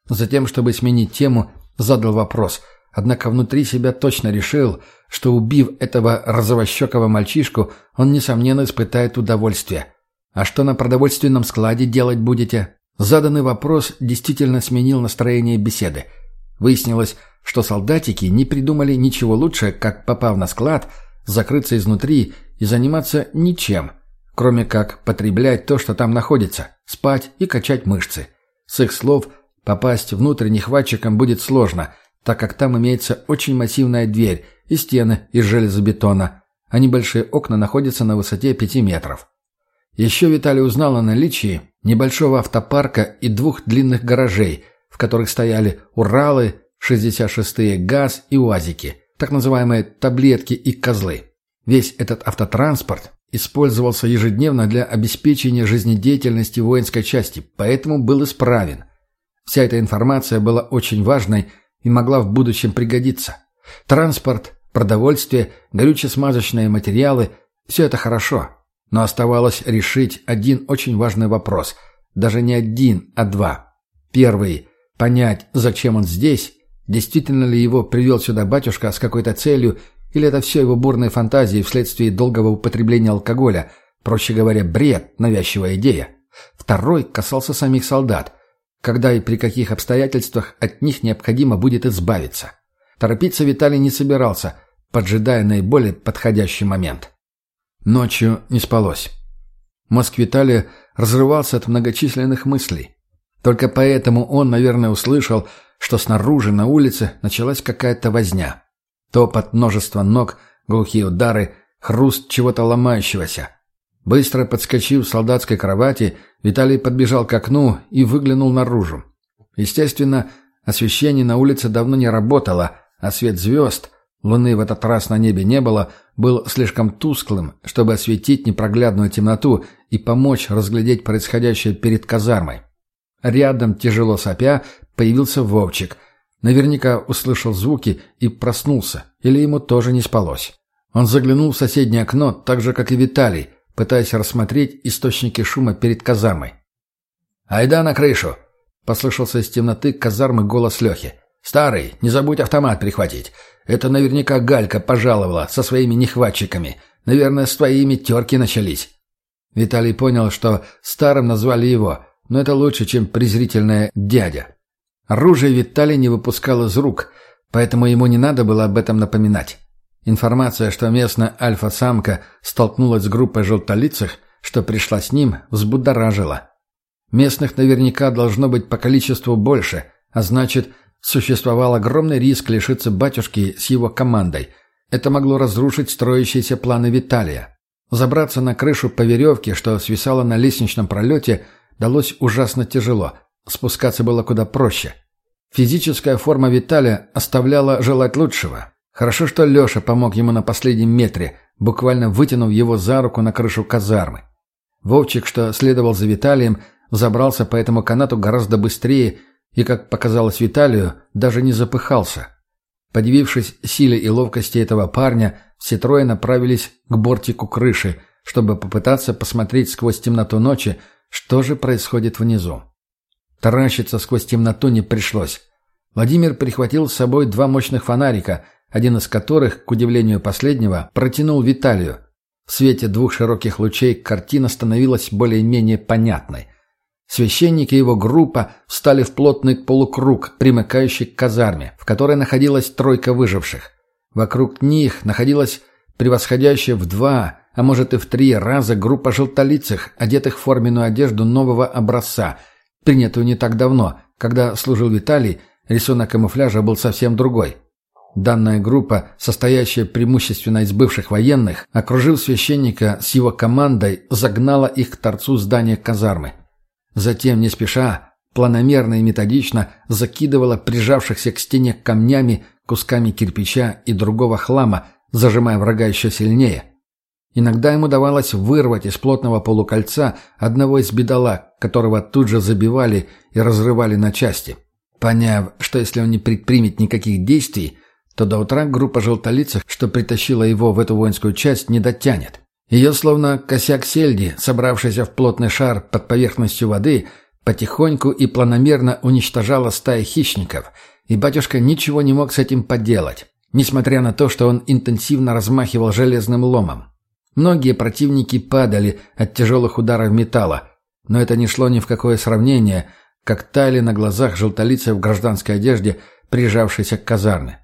Затем, чтобы сменить тему, задал вопрос. Однако внутри себя точно решил, что убив этого розовощекого мальчишку, он, несомненно, испытает удовольствие. «А что на продовольственном складе делать будете?» Заданный вопрос действительно сменил настроение беседы. Выяснилось, что солдатики не придумали ничего лучше, как, попав на склад, закрыться изнутри и заниматься ничем, кроме как потреблять то, что там находится, спать и качать мышцы. С их слов – Попасть внутрь нехватчикам будет сложно, так как там имеется очень массивная дверь и стены из железобетона, а небольшие окна находятся на высоте 5 метров. Еще Виталий узнал о наличии небольшого автопарка и двух длинных гаражей, в которых стояли Уралы, 66-е ГАЗ и УАЗики, так называемые таблетки и козлы. Весь этот автотранспорт использовался ежедневно для обеспечения жизнедеятельности воинской части, поэтому был исправен. Вся эта информация была очень важной и могла в будущем пригодиться. Транспорт, продовольствие, горюче-смазочные материалы – все это хорошо. Но оставалось решить один очень важный вопрос. Даже не один, а два. Первый – понять, зачем он здесь, действительно ли его привел сюда батюшка с какой-то целью, или это все его бурные фантазии вследствие долгого употребления алкоголя, проще говоря, бред, навязчивая идея. Второй касался самих солдат. Когда и при каких обстоятельствах от них необходимо будет избавиться. Торопиться Виталий не собирался, поджидая наиболее подходящий момент. Ночью не спалось. Мозг Виталия разрывался от многочисленных мыслей. Только поэтому он, наверное, услышал, что снаружи на улице началась какая-то возня. Топот множества ног, глухие удары, хруст чего-то ломающегося. Быстро подскочив с солдатской кровати, Виталий подбежал к окну и выглянул наружу. Естественно, освещение на улице давно не работало, а свет звезд, луны в этот раз на небе не было, был слишком тусклым, чтобы осветить непроглядную темноту и помочь разглядеть происходящее перед казармой. Рядом, тяжело сопя, появился Вовчик. Наверняка услышал звуки и проснулся, или ему тоже не спалось. Он заглянул в соседнее окно, так же, как и Виталий, пытаясь рассмотреть источники шума перед казармой. «Айда на крышу!» — послышался из темноты казармы голос Лехи. «Старый, не забудь автомат прихватить. Это наверняка Галька пожаловала со своими нехватчиками. Наверное, с твоими терки начались». Виталий понял, что старым назвали его, но это лучше, чем презрительное «дядя». Оружие Виталий не выпускал из рук, поэтому ему не надо было об этом напоминать. Информация, что местная альфа-самка столкнулась с группой желтолицых, что пришла с ним, взбудоражила. Местных наверняка должно быть по количеству больше, а значит, Существовал огромный риск лишиться батюшки с его командой. Это могло разрушить строящиеся планы Виталия. Забраться на крышу по веревке, что свисало на лестничном пролете, далось ужасно тяжело. Спускаться было куда проще. Физическая форма Виталия оставляла желать лучшего. Хорошо, что Леша помог ему на последнем метре, буквально вытянув его за руку на крышу казармы. Вовчик, что следовал за Виталием, забрался по этому канату гораздо быстрее и, как показалось Виталию, даже не запыхался. Подивившись силе и ловкости этого парня, все трое направились к бортику крыши, чтобы попытаться посмотреть сквозь темноту ночи, что же происходит внизу. Таращиться сквозь темноту не пришлось. Владимир прихватил с собой два мощных фонарика, один из которых, к удивлению последнего, протянул Виталию. В свете двух широких лучей картина становилась более-менее понятной. Священник и его группа встали в плотный полукруг, примыкающий к казарме, в которой находилась тройка выживших. Вокруг них находилась превосходящая в два, а может и в три раза группа желтолицых, одетых в форменную одежду нового образца, принятую не так давно, когда служил Виталий, рисунок камуфляжа был совсем другой. Данная группа, состоящая преимущественно из бывших военных, окружив священника с его командой, загнала их к торцу здания казармы. Затем, не спеша, планомерно и методично закидывала прижавшихся к стене камнями, кусками кирпича и другого хлама, зажимая врага еще сильнее. Иногда ему удавалось вырвать из плотного полукольца одного из бедолаг, которого тут же забивали и разрывали на части. Поняв, что если он не предпримет никаких действий, то до утра группа желтолицых, что притащила его в эту воинскую часть, не дотянет. Ее, словно косяк сельди, собравшийся в плотный шар под поверхностью воды, потихоньку и планомерно уничтожала стая хищников, и батюшка ничего не мог с этим поделать, несмотря на то, что он интенсивно размахивал железным ломом. Многие противники падали от тяжелых ударов металла, но это не шло ни в какое сравнение, как тали на глазах желтолицы в гражданской одежде, прижавшейся к казарме.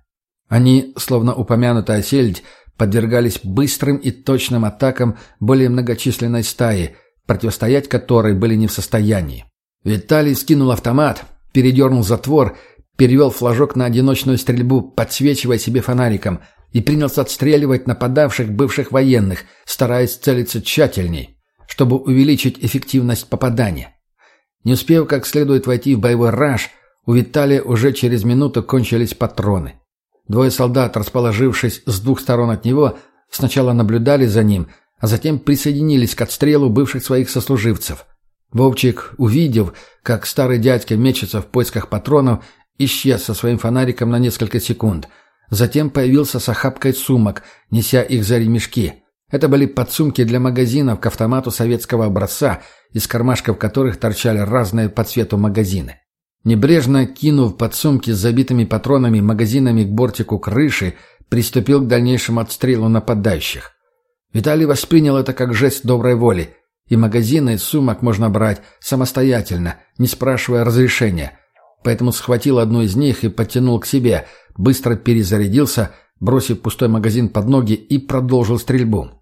Они, словно упомянутая сельдь, подвергались быстрым и точным атакам более многочисленной стаи, противостоять которой были не в состоянии. Виталий скинул автомат, передернул затвор, перевел флажок на одиночную стрельбу, подсвечивая себе фонариком, и принялся отстреливать нападавших бывших военных, стараясь целиться тщательней, чтобы увеличить эффективность попадания. Не успев как следует войти в боевой раж, у Виталия уже через минуту кончились патроны. Двое солдат, расположившись с двух сторон от него, сначала наблюдали за ним, а затем присоединились к отстрелу бывших своих сослуживцев. Вовчик, увидев, как старый дядька мечется в поисках патронов, исчез со своим фонариком на несколько секунд. Затем появился с охапкой сумок, неся их за ремешки. Это были подсумки для магазинов к автомату советского образца, из кармашков которых торчали разные по цвету магазины. Небрежно кинув подсумки с забитыми патронами магазинами к бортику крыши, приступил к дальнейшему отстрелу нападающих. Виталий воспринял это как жест доброй воли, и магазины из сумок можно брать самостоятельно, не спрашивая разрешения. Поэтому схватил одну из них и подтянул к себе, быстро перезарядился, бросив пустой магазин под ноги и продолжил стрельбу.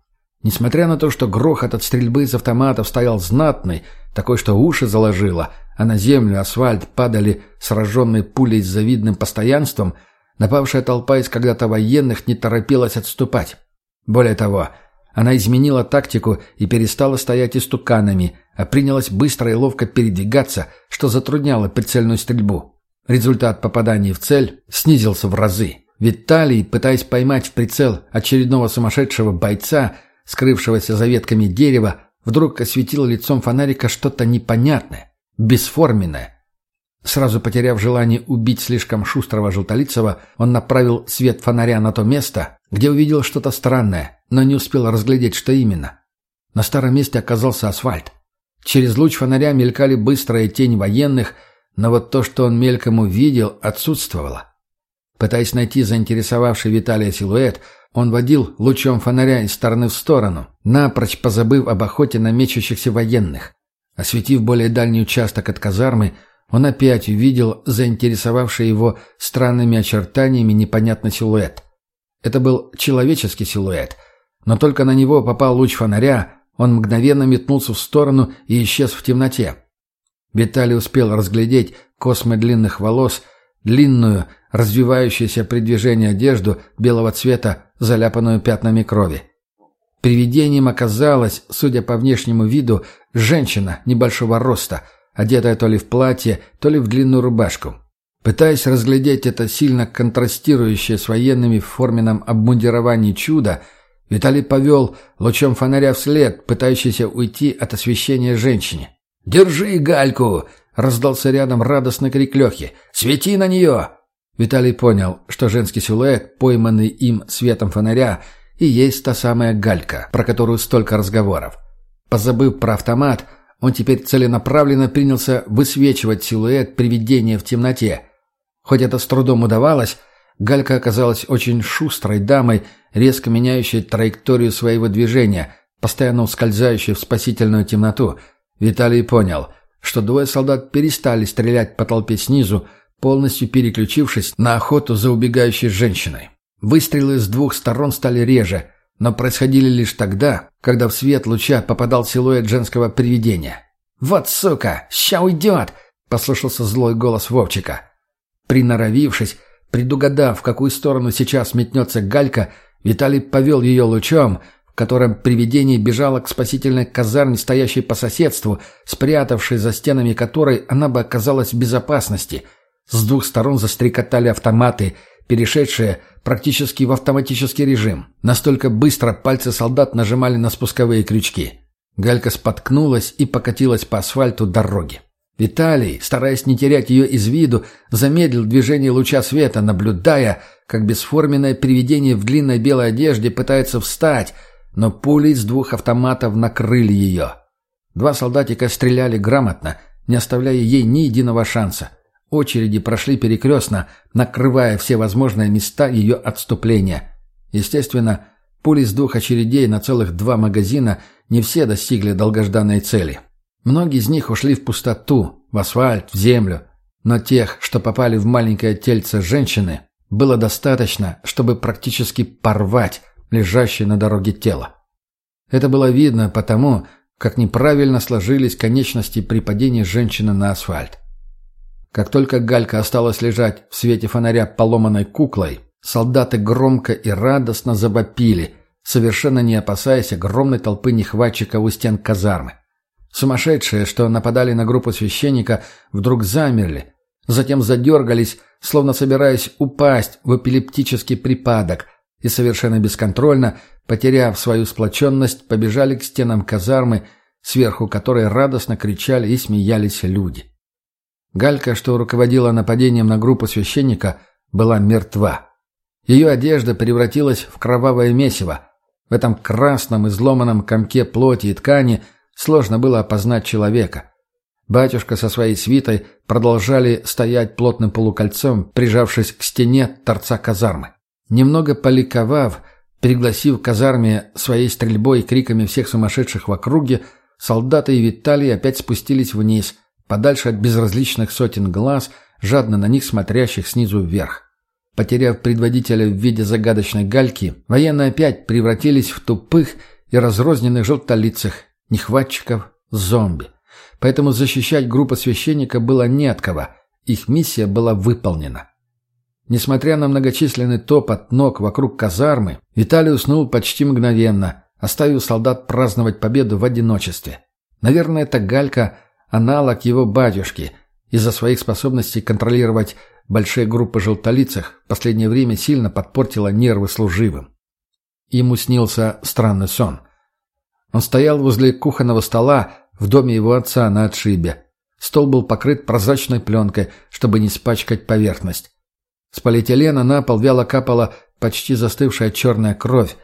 Несмотря на то, что грохот от стрельбы из автоматов стоял знатный, такой, что уши заложило – а на землю, асфальт падали сраженные пулей с завидным постоянством, напавшая толпа из когда-то военных не торопилась отступать. Более того, она изменила тактику и перестала стоять истуканами, а принялась быстро и ловко передвигаться, что затрудняло прицельную стрельбу. Результат попаданий в цель снизился в разы. Виталий, пытаясь поймать в прицел очередного сумасшедшего бойца, скрывшегося за ветками дерева, вдруг осветил лицом фонарика что-то непонятное бесформенное. Сразу потеряв желание убить слишком шустрого Желтолицева, он направил свет фонаря на то место, где увидел что-то странное, но не успел разглядеть, что именно. На старом месте оказался асфальт. Через луч фонаря мелькали быстрая тень военных, но вот то, что он мельком увидел, отсутствовало. Пытаясь найти заинтересовавший Виталия силуэт, он водил лучом фонаря из стороны в сторону, напрочь позабыв об охоте на мечущихся военных. Осветив более дальний участок от казармы, он опять увидел заинтересовавший его странными очертаниями непонятный силуэт. Это был человеческий силуэт, но только на него попал луч фонаря, он мгновенно метнулся в сторону и исчез в темноте. Виталий успел разглядеть космы длинных волос, длинную, развивающуюся при движении одежду белого цвета, заляпанную пятнами крови. Привидением оказалась, судя по внешнему виду, женщина небольшого роста, одетая то ли в платье, то ли в длинную рубашку. Пытаясь разглядеть это сильно контрастирующее с военными в форменном обмундировании чудо, Виталий повел лучом фонаря вслед, пытающийся уйти от освещения женщине. «Держи гальку!» — раздался рядом радостный крик Лехи. «Свети на нее!» Виталий понял, что женский силуэт, пойманный им светом фонаря, и есть та самая галька, про которую столько разговоров. Позабыв про автомат, он теперь целенаправленно принялся высвечивать силуэт привидения в темноте. Хоть это с трудом удавалось, Галька оказалась очень шустрой дамой, резко меняющей траекторию своего движения, постоянно ускользающей в спасительную темноту. Виталий понял, что двое солдат перестали стрелять по толпе снизу, полностью переключившись на охоту за убегающей женщиной. Выстрелы с двух сторон стали реже, но происходили лишь тогда, когда в свет луча попадал силуэт женского привидения. «Вот сука! Ща уйдет!» — послышался злой голос Вовчика. Приноровившись, предугадав, в какую сторону сейчас метнется галька, Виталий повел ее лучом, в котором привидение бежало к спасительной казарме, стоящей по соседству, спрятавшей за стенами которой она бы оказалась в безопасности. С двух сторон застрекотали автоматы — перешедшие практически в автоматический режим. Настолько быстро пальцы солдат нажимали на спусковые крючки. Галька споткнулась и покатилась по асфальту дороги. Виталий, стараясь не терять ее из виду, замедлил движение луча света, наблюдая, как бесформенное привидение в длинной белой одежде пытается встать, но пули из двух автоматов накрыли ее. Два солдатика стреляли грамотно, не оставляя ей ни единого шанса. Очереди прошли перекрестно, накрывая все возможные места ее отступления. Естественно, пули с двух очередей на целых два магазина не все достигли долгожданной цели. Многие из них ушли в пустоту, в асфальт, в землю. Но тех, что попали в маленькое тельце женщины, было достаточно, чтобы практически порвать лежащее на дороге тело. Это было видно потому, как неправильно сложились конечности при падении женщины на асфальт. Как только Галька осталась лежать в свете фонаря поломанной куклой, солдаты громко и радостно завопили, совершенно не опасаясь огромной толпы нехватчиков у стен казармы. Сумасшедшие, что нападали на группу священника, вдруг замерли, затем задергались, словно собираясь упасть в эпилептический припадок, и совершенно бесконтрольно, потеряв свою сплоченность, побежали к стенам казармы, сверху которой радостно кричали и смеялись люди. Галька, что руководила нападением на группу священника, была мертва. Ее одежда превратилась в кровавое месиво. В этом красном изломанном комке плоти и ткани сложно было опознать человека. Батюшка со своей свитой продолжали стоять плотным полукольцом, прижавшись к стене торца казармы. Немного поликовав, пригласив казарме своей стрельбой и криками всех сумасшедших в округе, солдаты и Виталий опять спустились вниз, подальше от безразличных сотен глаз, жадно на них смотрящих снизу вверх. Потеряв предводителя в виде загадочной гальки, военные опять превратились в тупых и разрозненных желтолицых, нехватчиков, зомби. Поэтому защищать группу священника было не от кого. Их миссия была выполнена. Несмотря на многочисленный топот ног вокруг казармы, Виталий уснул почти мгновенно, оставив солдат праздновать победу в одиночестве. Наверное, эта галька – аналог его батюшки. Из-за своих способностей контролировать большие группы желтолицых в последнее время сильно подпортила нервы служивым. Ему снился странный сон. Он стоял возле кухонного стола в доме его отца на отшибе. Стол был покрыт прозрачной пленкой, чтобы не спачкать поверхность. С полиэтилена на пол вяло капала почти застывшая черная кровь.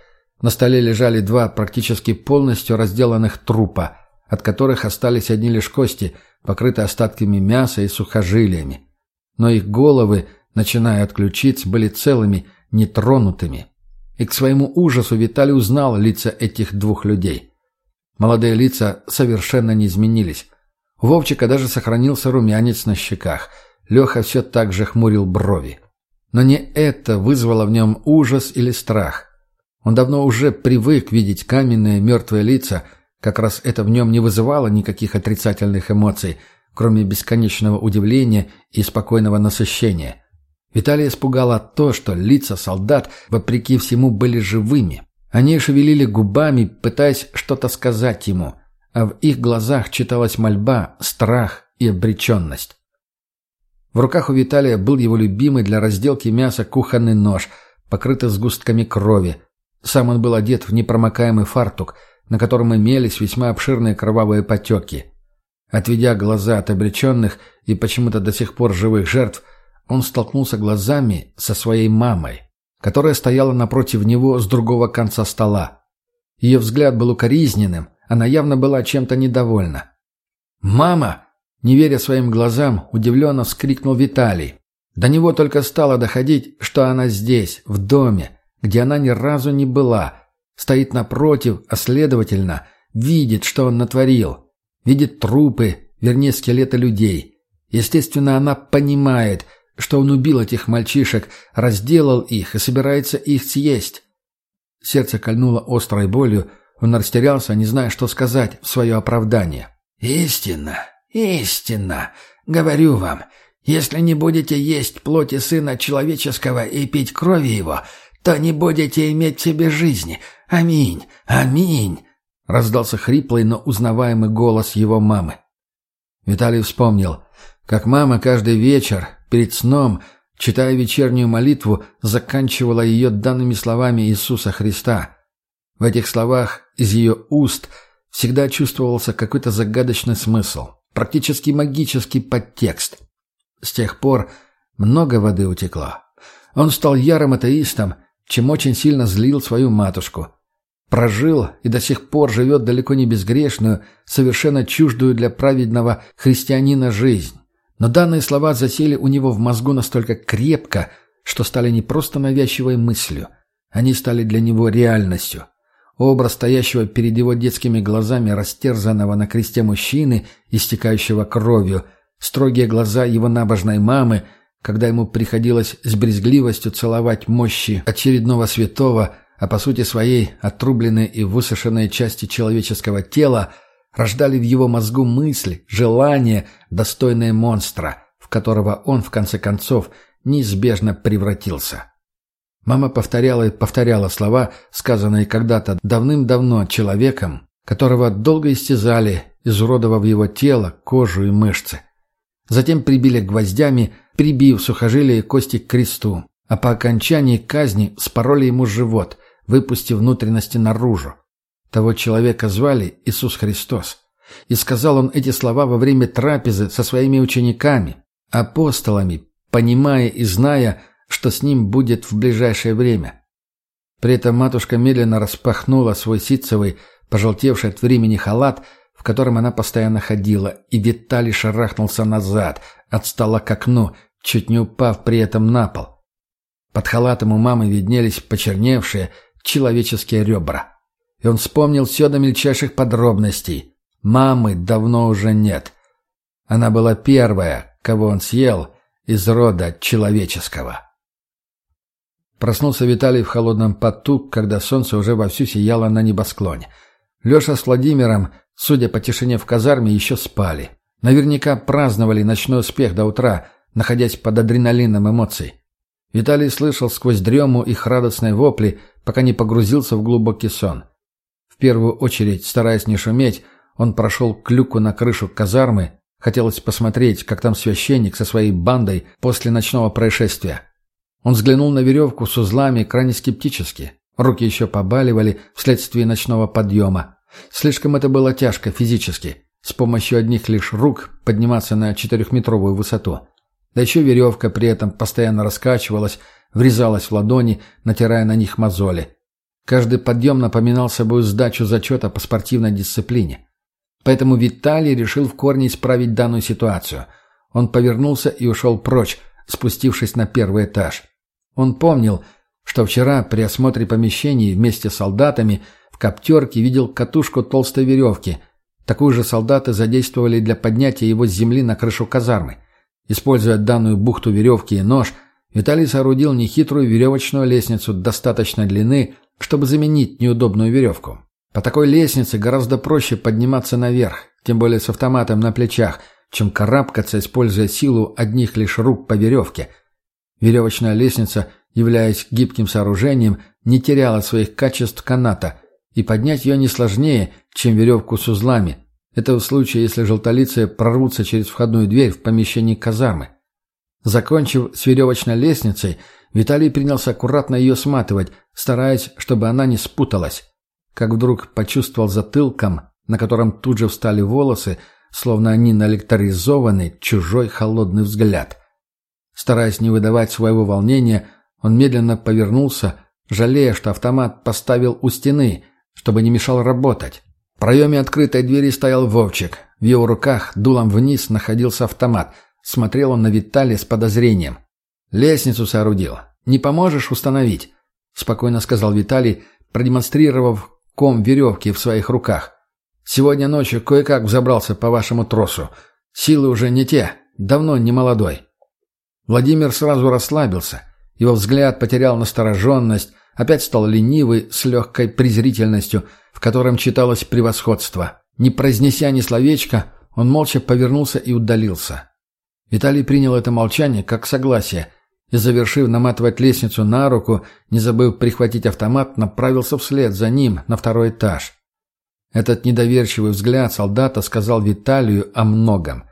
На столе лежали два практически полностью разделанных трупа, от которых остались одни лишь кости, покрытые остатками мяса и сухожилиями. Но их головы, начиная от ключиц, были целыми, нетронутыми. И к своему ужасу Виталий узнал лица этих двух людей. Молодые лица совершенно не изменились. У Вовчика даже сохранился румянец на щеках. Леха все так же хмурил брови. Но не это вызвало в нем ужас или страх. Он давно уже привык видеть каменные мертвые лица, как раз это в нем не вызывало никаких отрицательных эмоций, кроме бесконечного удивления и спокойного насыщения. Виталия испугало то, что лица солдат, вопреки всему, были живыми. Они шевелили губами, пытаясь что-то сказать ему, а в их глазах читалась мольба, страх и обреченность. В руках у Виталия был его любимый для разделки мяса кухонный нож, покрытый сгустками крови. Сам он был одет в непромокаемый фартук, на котором имелись весьма обширные кровавые потеки. Отведя глаза от обреченных и почему-то до сих пор живых жертв, он столкнулся глазами со своей мамой, которая стояла напротив него с другого конца стола. Ее взгляд был укоризненным, она явно была чем-то недовольна. «Мама!» Не веря своим глазам, удивленно вскрикнул Виталий. До него только стало доходить, что она здесь, в доме, где она ни разу не была, стоит напротив, а следовательно, видит, что он натворил. Видит трупы, вернее, скелеты людей. Естественно, она понимает, что он убил этих мальчишек, разделал их и собирается их съесть. Сердце кольнуло острой болью, он растерялся, не зная, что сказать в свое оправдание. «Истинно, «Истинно, говорю вам, если не будете есть плоти Сына Человеческого и пить крови Его, то не будете иметь в себе жизни. Аминь, аминь!» Раздался хриплый, но узнаваемый голос его мамы. Виталий вспомнил, как мама каждый вечер, перед сном, читая вечернюю молитву, заканчивала ее данными словами Иисуса Христа. В этих словах из ее уст всегда чувствовался какой-то загадочный смысл практически магический подтекст. С тех пор много воды утекло. Он стал ярым атеистом, чем очень сильно злил свою матушку. Прожил и до сих пор живет далеко не безгрешную, совершенно чуждую для праведного христианина жизнь. Но данные слова засели у него в мозгу настолько крепко, что стали не просто навязчивой мыслью. Они стали для него реальностью. Образ стоящего перед его детскими глазами растерзанного на кресте мужчины, истекающего кровью, строгие глаза его набожной мамы, когда ему приходилось с брезгливостью целовать мощи очередного святого, а по сути своей отрубленные и высушенные части человеческого тела, рождали в его мозгу мысли, желания, достойные монстра, в которого он, в конце концов, неизбежно превратился. Мама повторяла и повторяла слова, сказанные когда-то давным-давно человеком, которого долго истязали, изуродовав его тело, кожу и мышцы. Затем прибили гвоздями, прибив сухожилия и кости к кресту, а по окончании казни спороли ему живот, выпустив внутренности наружу. Того человека звали Иисус Христос. И сказал он эти слова во время трапезы со своими учениками, апостолами, понимая и зная, что с ним будет в ближайшее время. При этом матушка медленно распахнула свой ситцевый, пожелтевший от времени халат, в котором она постоянно ходила, и Виталий шарахнулся назад, отстала к окну, чуть не упав при этом на пол. Под халатом у мамы виднелись почерневшие человеческие ребра. И он вспомнил все до мельчайших подробностей. Мамы давно уже нет. Она была первая, кого он съел из рода человеческого. Проснулся Виталий в холодном поту, когда солнце уже вовсю сияло на небосклоне. Леша с Владимиром, судя по тишине в казарме, еще спали. Наверняка праздновали ночной успех до утра, находясь под адреналином эмоций. Виталий слышал сквозь дрему их радостные вопли, пока не погрузился в глубокий сон. В первую очередь, стараясь не шуметь, он прошел к люку на крышу казармы. Хотелось посмотреть, как там священник со своей бандой после ночного происшествия. Он взглянул на веревку с узлами крайне скептически. Руки еще побаливали вследствие ночного подъема. Слишком это было тяжко физически. С помощью одних лишь рук подниматься на четырехметровую высоту. Да еще веревка при этом постоянно раскачивалась, врезалась в ладони, натирая на них мозоли. Каждый подъем напоминал собой сдачу зачета по спортивной дисциплине. Поэтому Виталий решил в корне исправить данную ситуацию. Он повернулся и ушел прочь, спустившись на первый этаж. Он помнил, что вчера при осмотре помещений вместе с солдатами в коптерке видел катушку толстой веревки. Такую же солдаты задействовали для поднятия его с земли на крышу казармы. Используя данную бухту веревки и нож, Виталий соорудил нехитрую веревочную лестницу достаточной длины, чтобы заменить неудобную веревку. По такой лестнице гораздо проще подниматься наверх, тем более с автоматом на плечах, чем карабкаться, используя силу одних лишь рук по веревке. Веревочная лестница, являясь гибким сооружением, не теряла своих качеств каната, и поднять ее не сложнее, чем веревку с узлами. Это в случае, если желтолицы прорвутся через входную дверь в помещении казармы. Закончив с веревочной лестницей, Виталий принялся аккуратно ее сматывать, стараясь, чтобы она не спуталась как вдруг почувствовал затылком, на котором тут же встали волосы, словно они наэлектризованы, чужой холодный взгляд. Стараясь не выдавать своего волнения, он медленно повернулся, жалея, что автомат поставил у стены, чтобы не мешал работать. В проеме открытой двери стоял Вовчик. В его руках, дулом вниз, находился автомат. Смотрел он на Виталия с подозрением. «Лестницу соорудил. Не поможешь установить?» — спокойно сказал Виталий, продемонстрировав ком веревки в своих руках. Сегодня ночью кое-как взобрался по вашему тросу. Силы уже не те, давно не молодой. Владимир сразу расслабился. Его взгляд потерял настороженность, опять стал ленивый, с легкой презрительностью, в котором читалось превосходство. Не произнеся ни словечка, он молча повернулся и удалился. Виталий принял это молчание как согласие – и, завершив наматывать лестницу на руку, не забыв прихватить автомат, направился вслед за ним на второй этаж. Этот недоверчивый взгляд солдата сказал Виталию о многом.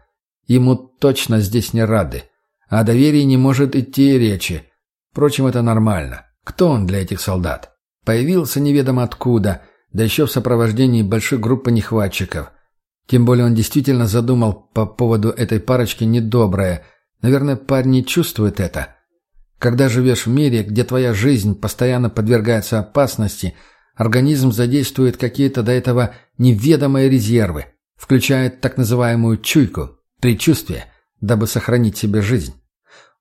Ему точно здесь не рады. О доверии не может идти речи. Впрочем, это нормально. Кто он для этих солдат? Появился неведомо откуда, да еще в сопровождении большой группы нехватчиков. Тем более он действительно задумал по поводу этой парочки недоброе. Наверное, парень не чувствует это. Когда живешь в мире, где твоя жизнь постоянно подвергается опасности, организм задействует какие-то до этого неведомые резервы, включает так называемую чуйку, предчувствие, дабы сохранить себе жизнь.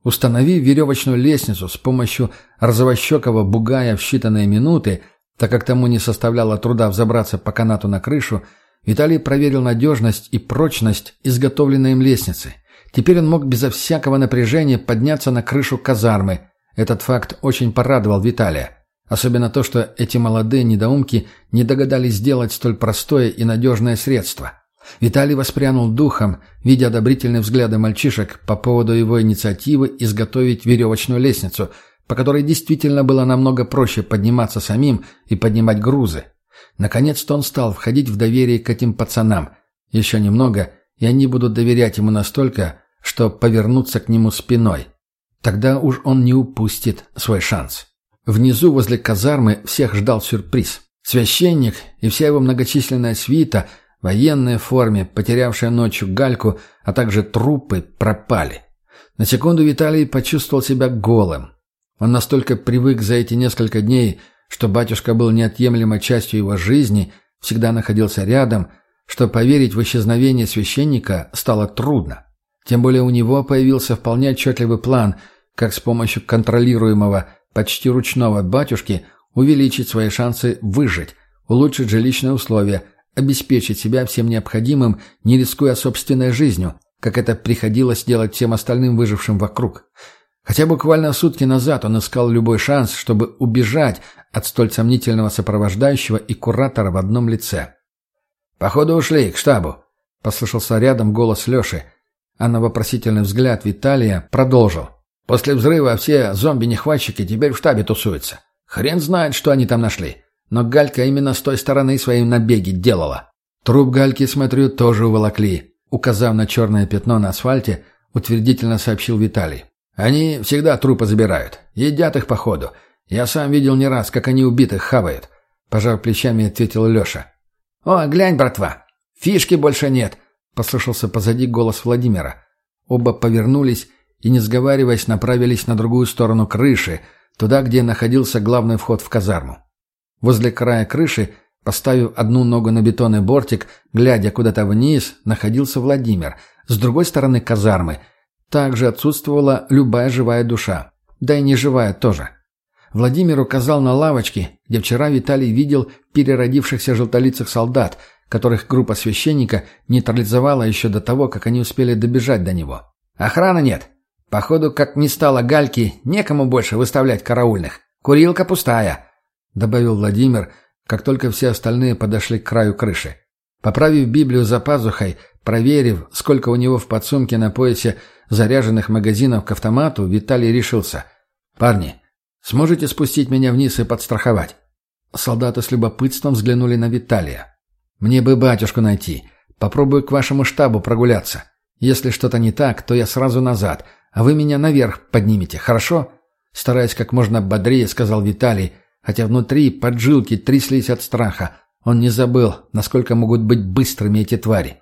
Установи веревочную лестницу с помощью розовощекого бугая в считанные минуты, так как тому не составляло труда взобраться по канату на крышу, Виталий проверил надежность и прочность изготовленной им лестницы – Теперь он мог безо всякого напряжения подняться на крышу казармы. Этот факт очень порадовал Виталия. Особенно то, что эти молодые недоумки не догадались сделать столь простое и надежное средство. Виталий воспрянул духом, видя одобрительные взгляды мальчишек по поводу его инициативы изготовить веревочную лестницу, по которой действительно было намного проще подниматься самим и поднимать грузы. Наконец-то он стал входить в доверие к этим пацанам. Еще немного, и они будут доверять ему настолько, что повернуться к нему спиной. Тогда уж он не упустит свой шанс. Внизу, возле казармы, всех ждал сюрприз. Священник и вся его многочисленная свита, военная форме, потерявшая ночью гальку, а также трупы, пропали. На секунду Виталий почувствовал себя голым. Он настолько привык за эти несколько дней, что батюшка был неотъемлемой частью его жизни, всегда находился рядом, что поверить в исчезновение священника стало трудно. Тем более у него появился вполне отчетливый план, как с помощью контролируемого, почти ручного батюшки увеличить свои шансы выжить, улучшить жилищные условия, обеспечить себя всем необходимым, не рискуя собственной жизнью, как это приходилось делать всем остальным выжившим вокруг. Хотя буквально сутки назад он искал любой шанс, чтобы убежать от столь сомнительного сопровождающего и куратора в одном лице. «Походу ушли, к штабу», — послышался рядом голос Леши, а на вопросительный взгляд Виталия продолжил. «После взрыва все зомби-нехватчики теперь в штабе тусуются. Хрен знает, что они там нашли. Но Галька именно с той стороны свои набеги делала. Труп Гальки, смотрю, тоже уволокли», — указав на черное пятно на асфальте, утвердительно сообщил Виталий. «Они всегда трупы забирают. Едят их по ходу. Я сам видел не раз, как они убитых хавают», — пожав плечами, ответил Леша. «О, глянь, братва! Фишки больше нет!» Послышался позади голос Владимира. Оба повернулись и, не сговариваясь, направились на другую сторону крыши, туда, где находился главный вход в казарму. Возле края крыши, поставив одну ногу на бетонный бортик, глядя куда-то вниз, находился Владимир. С другой стороны казармы также отсутствовала любая живая душа. Да и неживая тоже. Владимир указал на лавочки, где вчера Виталий видел переродившихся желтолицых солдат – которых группа священника нейтрализовала еще до того, как они успели добежать до него. «Охраны нет. Походу, как не стало гальки, некому больше выставлять караульных. Курилка пустая», — добавил Владимир, как только все остальные подошли к краю крыши. Поправив Библию за пазухой, проверив, сколько у него в подсумке на поясе заряженных магазинов к автомату, Виталий решился. «Парни, сможете спустить меня вниз и подстраховать?» Солдаты с любопытством взглянули на Виталия. Мне бы батюшку найти. Попробую к вашему штабу прогуляться. Если что-то не так, то я сразу назад, а вы меня наверх поднимете, хорошо?» Стараясь как можно бодрее, сказал Виталий, хотя внутри поджилки тряслись от страха. Он не забыл, насколько могут быть быстрыми эти твари.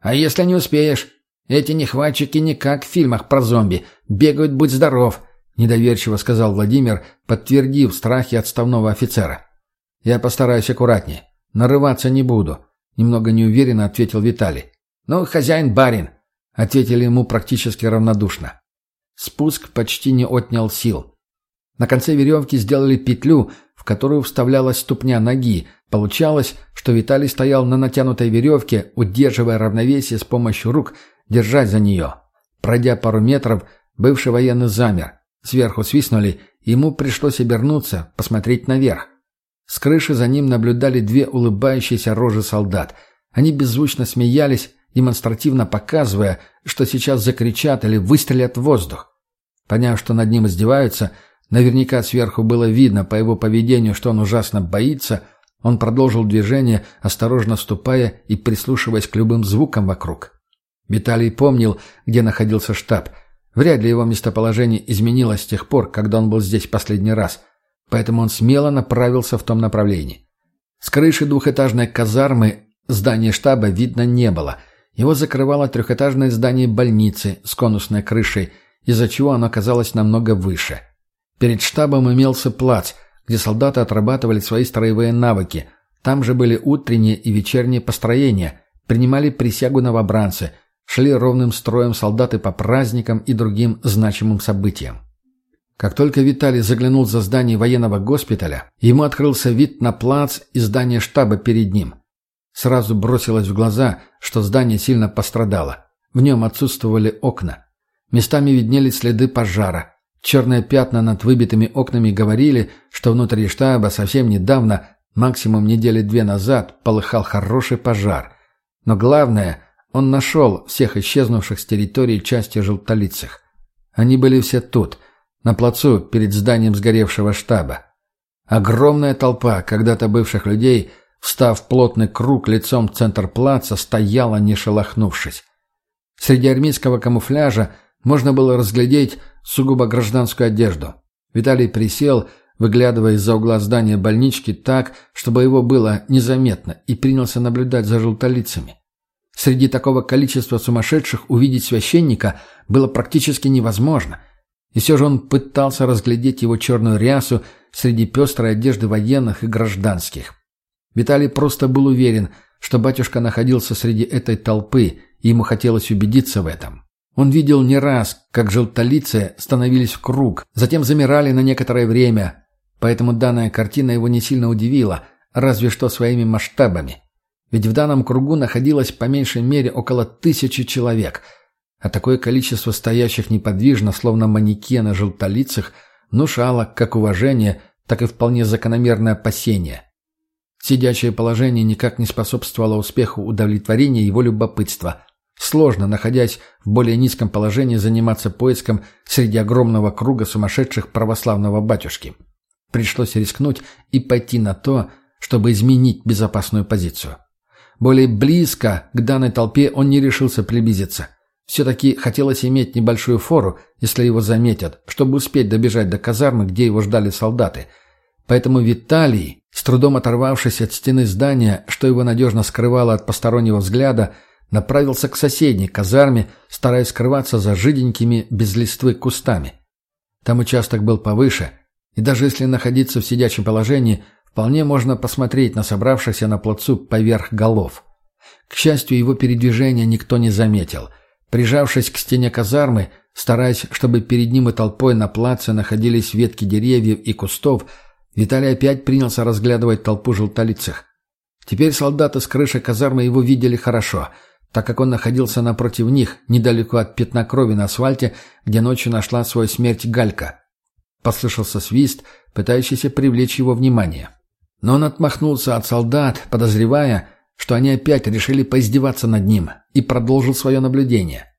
«А если не успеешь? Эти нехватчики не как в фильмах про зомби. Бегают, будь здоров», — недоверчиво сказал Владимир, подтвердив страхи отставного офицера. «Я постараюсь аккуратнее. «Нарываться не буду», — немного неуверенно ответил Виталий. «Ну, хозяин-барин», — ответили ему практически равнодушно. Спуск почти не отнял сил. На конце веревки сделали петлю, в которую вставлялась ступня ноги. Получалось, что Виталий стоял на натянутой веревке, удерживая равновесие с помощью рук, держать за нее. Пройдя пару метров, бывший военный замер. Сверху свистнули, ему пришлось обернуться, посмотреть наверх. С крыши за ним наблюдали две улыбающиеся рожи солдат. Они беззвучно смеялись, демонстративно показывая, что сейчас закричат или выстрелят в воздух. Поняв, что над ним издеваются, наверняка сверху было видно по его поведению, что он ужасно боится, он продолжил движение, осторожно ступая и прислушиваясь к любым звукам вокруг. Виталий помнил, где находился штаб. Вряд ли его местоположение изменилось с тех пор, когда он был здесь последний раз – поэтому он смело направился в том направлении. С крыши двухэтажной казармы здания штаба видно не было. Его закрывало трехэтажное здание больницы с конусной крышей, из-за чего оно казалось намного выше. Перед штабом имелся плац, где солдаты отрабатывали свои строевые навыки. Там же были утренние и вечерние построения, принимали присягу новобранцы, шли ровным строем солдаты по праздникам и другим значимым событиям. Как только Виталий заглянул за здание военного госпиталя, ему открылся вид на плац и здание штаба перед ним. Сразу бросилось в глаза, что здание сильно пострадало. В нем отсутствовали окна. Местами виднелись следы пожара. Черные пятна над выбитыми окнами говорили, что внутри штаба совсем недавно, максимум недели две назад, полыхал хороший пожар. Но главное, он нашел всех исчезнувших с территории части желтолицых. Они были все тут, на плацу перед зданием сгоревшего штаба. Огромная толпа когда-то бывших людей, встав в плотный круг лицом в центр плаца, стояла, не шелохнувшись. Среди армейского камуфляжа можно было разглядеть сугубо гражданскую одежду. Виталий присел, выглядывая из-за угла здания больнички так, чтобы его было незаметно, и принялся наблюдать за желтолицами. Среди такого количества сумасшедших увидеть священника было практически невозможно. И все же он пытался разглядеть его черную рясу среди пестрой одежды военных и гражданских. Виталий просто был уверен, что батюшка находился среди этой толпы, и ему хотелось убедиться в этом. Он видел не раз, как желтолицы становились в круг, затем замирали на некоторое время, поэтому данная картина его не сильно удивила, разве что своими масштабами. Ведь в данном кругу находилось по меньшей мере около тысячи человек, а такое количество стоящих неподвижно, словно манекены желтолицых, внушало как уважение, так и вполне закономерное опасение. Сидячее положение никак не способствовало успеху удовлетворения его любопытства. Сложно, находясь в более низком положении, заниматься поиском среди огромного круга сумасшедших православного батюшки. Пришлось рискнуть и пойти на то, чтобы изменить безопасную позицию. Более близко к данной толпе он не решился приблизиться. Все-таки хотелось иметь небольшую фору, если его заметят, чтобы успеть добежать до казармы, где его ждали солдаты. Поэтому Виталий, с трудом оторвавшись от стены здания, что его надежно скрывало от постороннего взгляда, направился к соседней казарме, стараясь скрываться за жиденькими без листвы кустами. Там участок был повыше, и даже если находиться в сидячем положении, Вполне можно посмотреть на собравшихся на плацу поверх голов. К счастью, его передвижения никто не заметил. Прижавшись к стене казармы, стараясь, чтобы перед ним и толпой на плаце находились ветки деревьев и кустов, Виталий опять принялся разглядывать толпу желтолицых. Теперь солдаты с крыши казармы его видели хорошо, так как он находился напротив них, недалеко от пятна крови на асфальте, где ночью нашла свою смерть Галька. Послышался свист, пытающийся привлечь его внимание. Но он отмахнулся от солдат, подозревая, что они опять решили поиздеваться над ним, и продолжил свое наблюдение.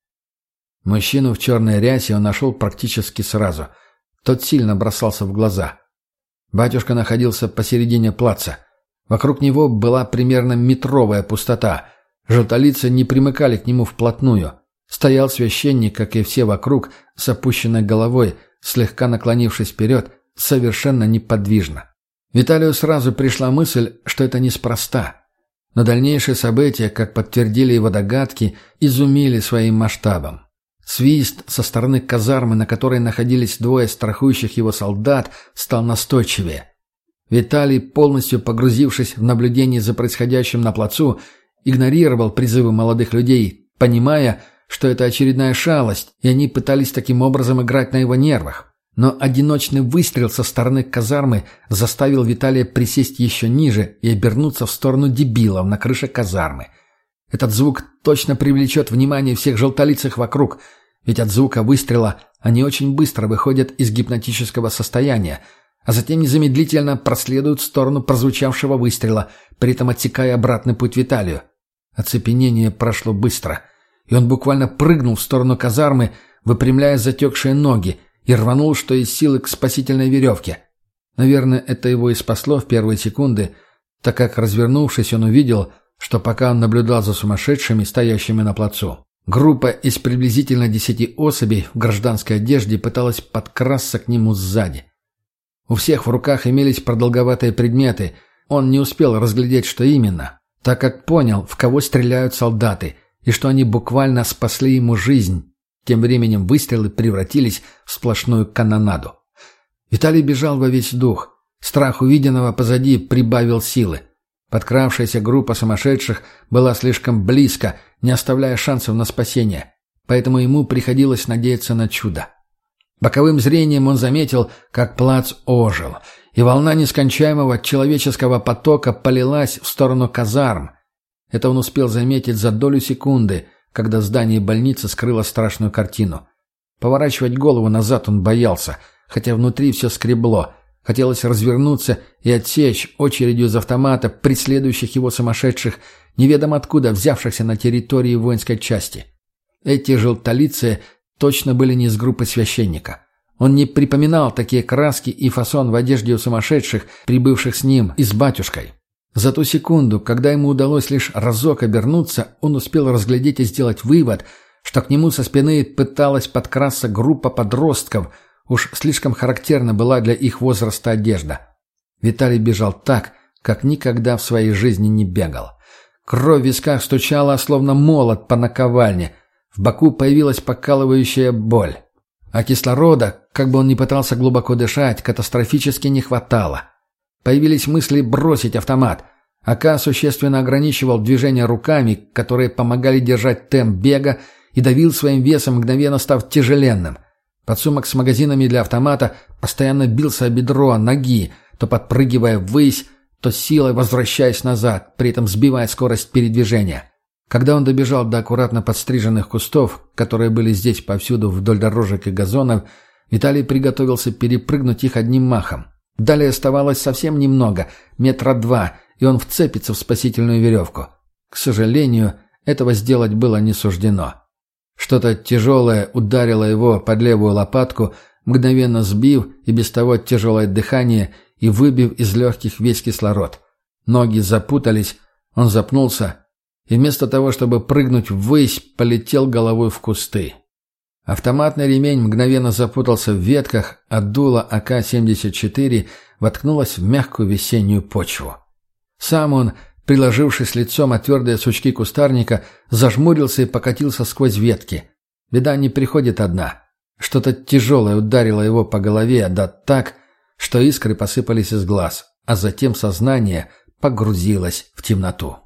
Мужчину в черной рясе он нашел практически сразу. Тот сильно бросался в глаза. Батюшка находился посередине плаца. Вокруг него была примерно метровая пустота. Желтолицы не примыкали к нему вплотную. Стоял священник, как и все вокруг, с опущенной головой, слегка наклонившись вперед, совершенно неподвижно. Виталию сразу пришла мысль, что это неспроста. Но дальнейшие события, как подтвердили его догадки, изумили своим масштабом. Свист со стороны казармы, на которой находились двое страхующих его солдат, стал настойчивее. Виталий, полностью погрузившись в наблюдение за происходящим на плацу, игнорировал призывы молодых людей, понимая, что это очередная шалость, и они пытались таким образом играть на его нервах. Но одиночный выстрел со стороны казармы заставил Виталия присесть еще ниже и обернуться в сторону дебилов на крыше казармы. Этот звук точно привлечет внимание всех желтолицых вокруг, ведь от звука выстрела они очень быстро выходят из гипнотического состояния, а затем незамедлительно проследуют в сторону прозвучавшего выстрела, при этом отсекая обратный путь Виталию. Оцепенение прошло быстро, и он буквально прыгнул в сторону казармы, выпрямляя затекшие ноги, и рванул, что из силы, к спасительной веревке. Наверное, это его и спасло в первые секунды, так как, развернувшись, он увидел, что пока он наблюдал за сумасшедшими, стоящими на плацу, группа из приблизительно десяти особей в гражданской одежде пыталась подкрасться к нему сзади. У всех в руках имелись продолговатые предметы, он не успел разглядеть, что именно, так как понял, в кого стреляют солдаты, и что они буквально спасли ему жизнь, тем временем выстрелы превратились в сплошную канонаду. Виталий бежал во весь дух. Страх увиденного позади прибавил силы. Подкравшаяся группа сумасшедших была слишком близко, не оставляя шансов на спасение. Поэтому ему приходилось надеяться на чудо. Боковым зрением он заметил, как плац ожил, и волна нескончаемого человеческого потока полилась в сторону казарм. Это он успел заметить за долю секунды, когда здание больницы скрыло страшную картину. Поворачивать голову назад он боялся, хотя внутри все скребло. Хотелось развернуться и отсечь очередью из автомата преследующих его сумасшедших, неведомо откуда взявшихся на территории воинской части. Эти желтолицы точно были не из группы священника. Он не припоминал такие краски и фасон в одежде у сумасшедших, прибывших с ним и с батюшкой. За ту секунду, когда ему удалось лишь разок обернуться, он успел разглядеть и сделать вывод, что к нему со спины пыталась подкрасться группа подростков – Уж слишком характерна была для их возраста одежда. Виталий бежал так, как никогда в своей жизни не бегал. Кровь в висках стучала, словно молот по наковальне. В боку появилась покалывающая боль. А кислорода, как бы он ни пытался глубоко дышать, катастрофически не хватало. Появились мысли бросить автомат. АК существенно ограничивал движение руками, которые помогали держать темп бега, и давил своим весом, мгновенно став тяжеленным. Подсумок с магазинами для автомата постоянно бился о бедро, ноги, то подпрыгивая ввысь, то силой возвращаясь назад, при этом сбивая скорость передвижения. Когда он добежал до аккуратно подстриженных кустов, которые были здесь повсюду вдоль дорожек и газонов, Виталий приготовился перепрыгнуть их одним махом. Далее оставалось совсем немного, метра два, и он вцепится в спасительную веревку. К сожалению, этого сделать было не суждено. Что-то тяжелое ударило его под левую лопатку, мгновенно сбив и без того тяжелое дыхание и выбив из легких весь кислород. Ноги запутались, он запнулся и вместо того, чтобы прыгнуть ввысь, полетел головой в кусты. Автоматный ремень мгновенно запутался в ветках, а дуло АК-74 воткнулось в мягкую весеннюю почву. Сам он приложившись лицом о твердые сучки кустарника, зажмурился и покатился сквозь ветки. Беда не приходит одна. Что-то тяжелое ударило его по голове, да так, что искры посыпались из глаз, а затем сознание погрузилось в темноту.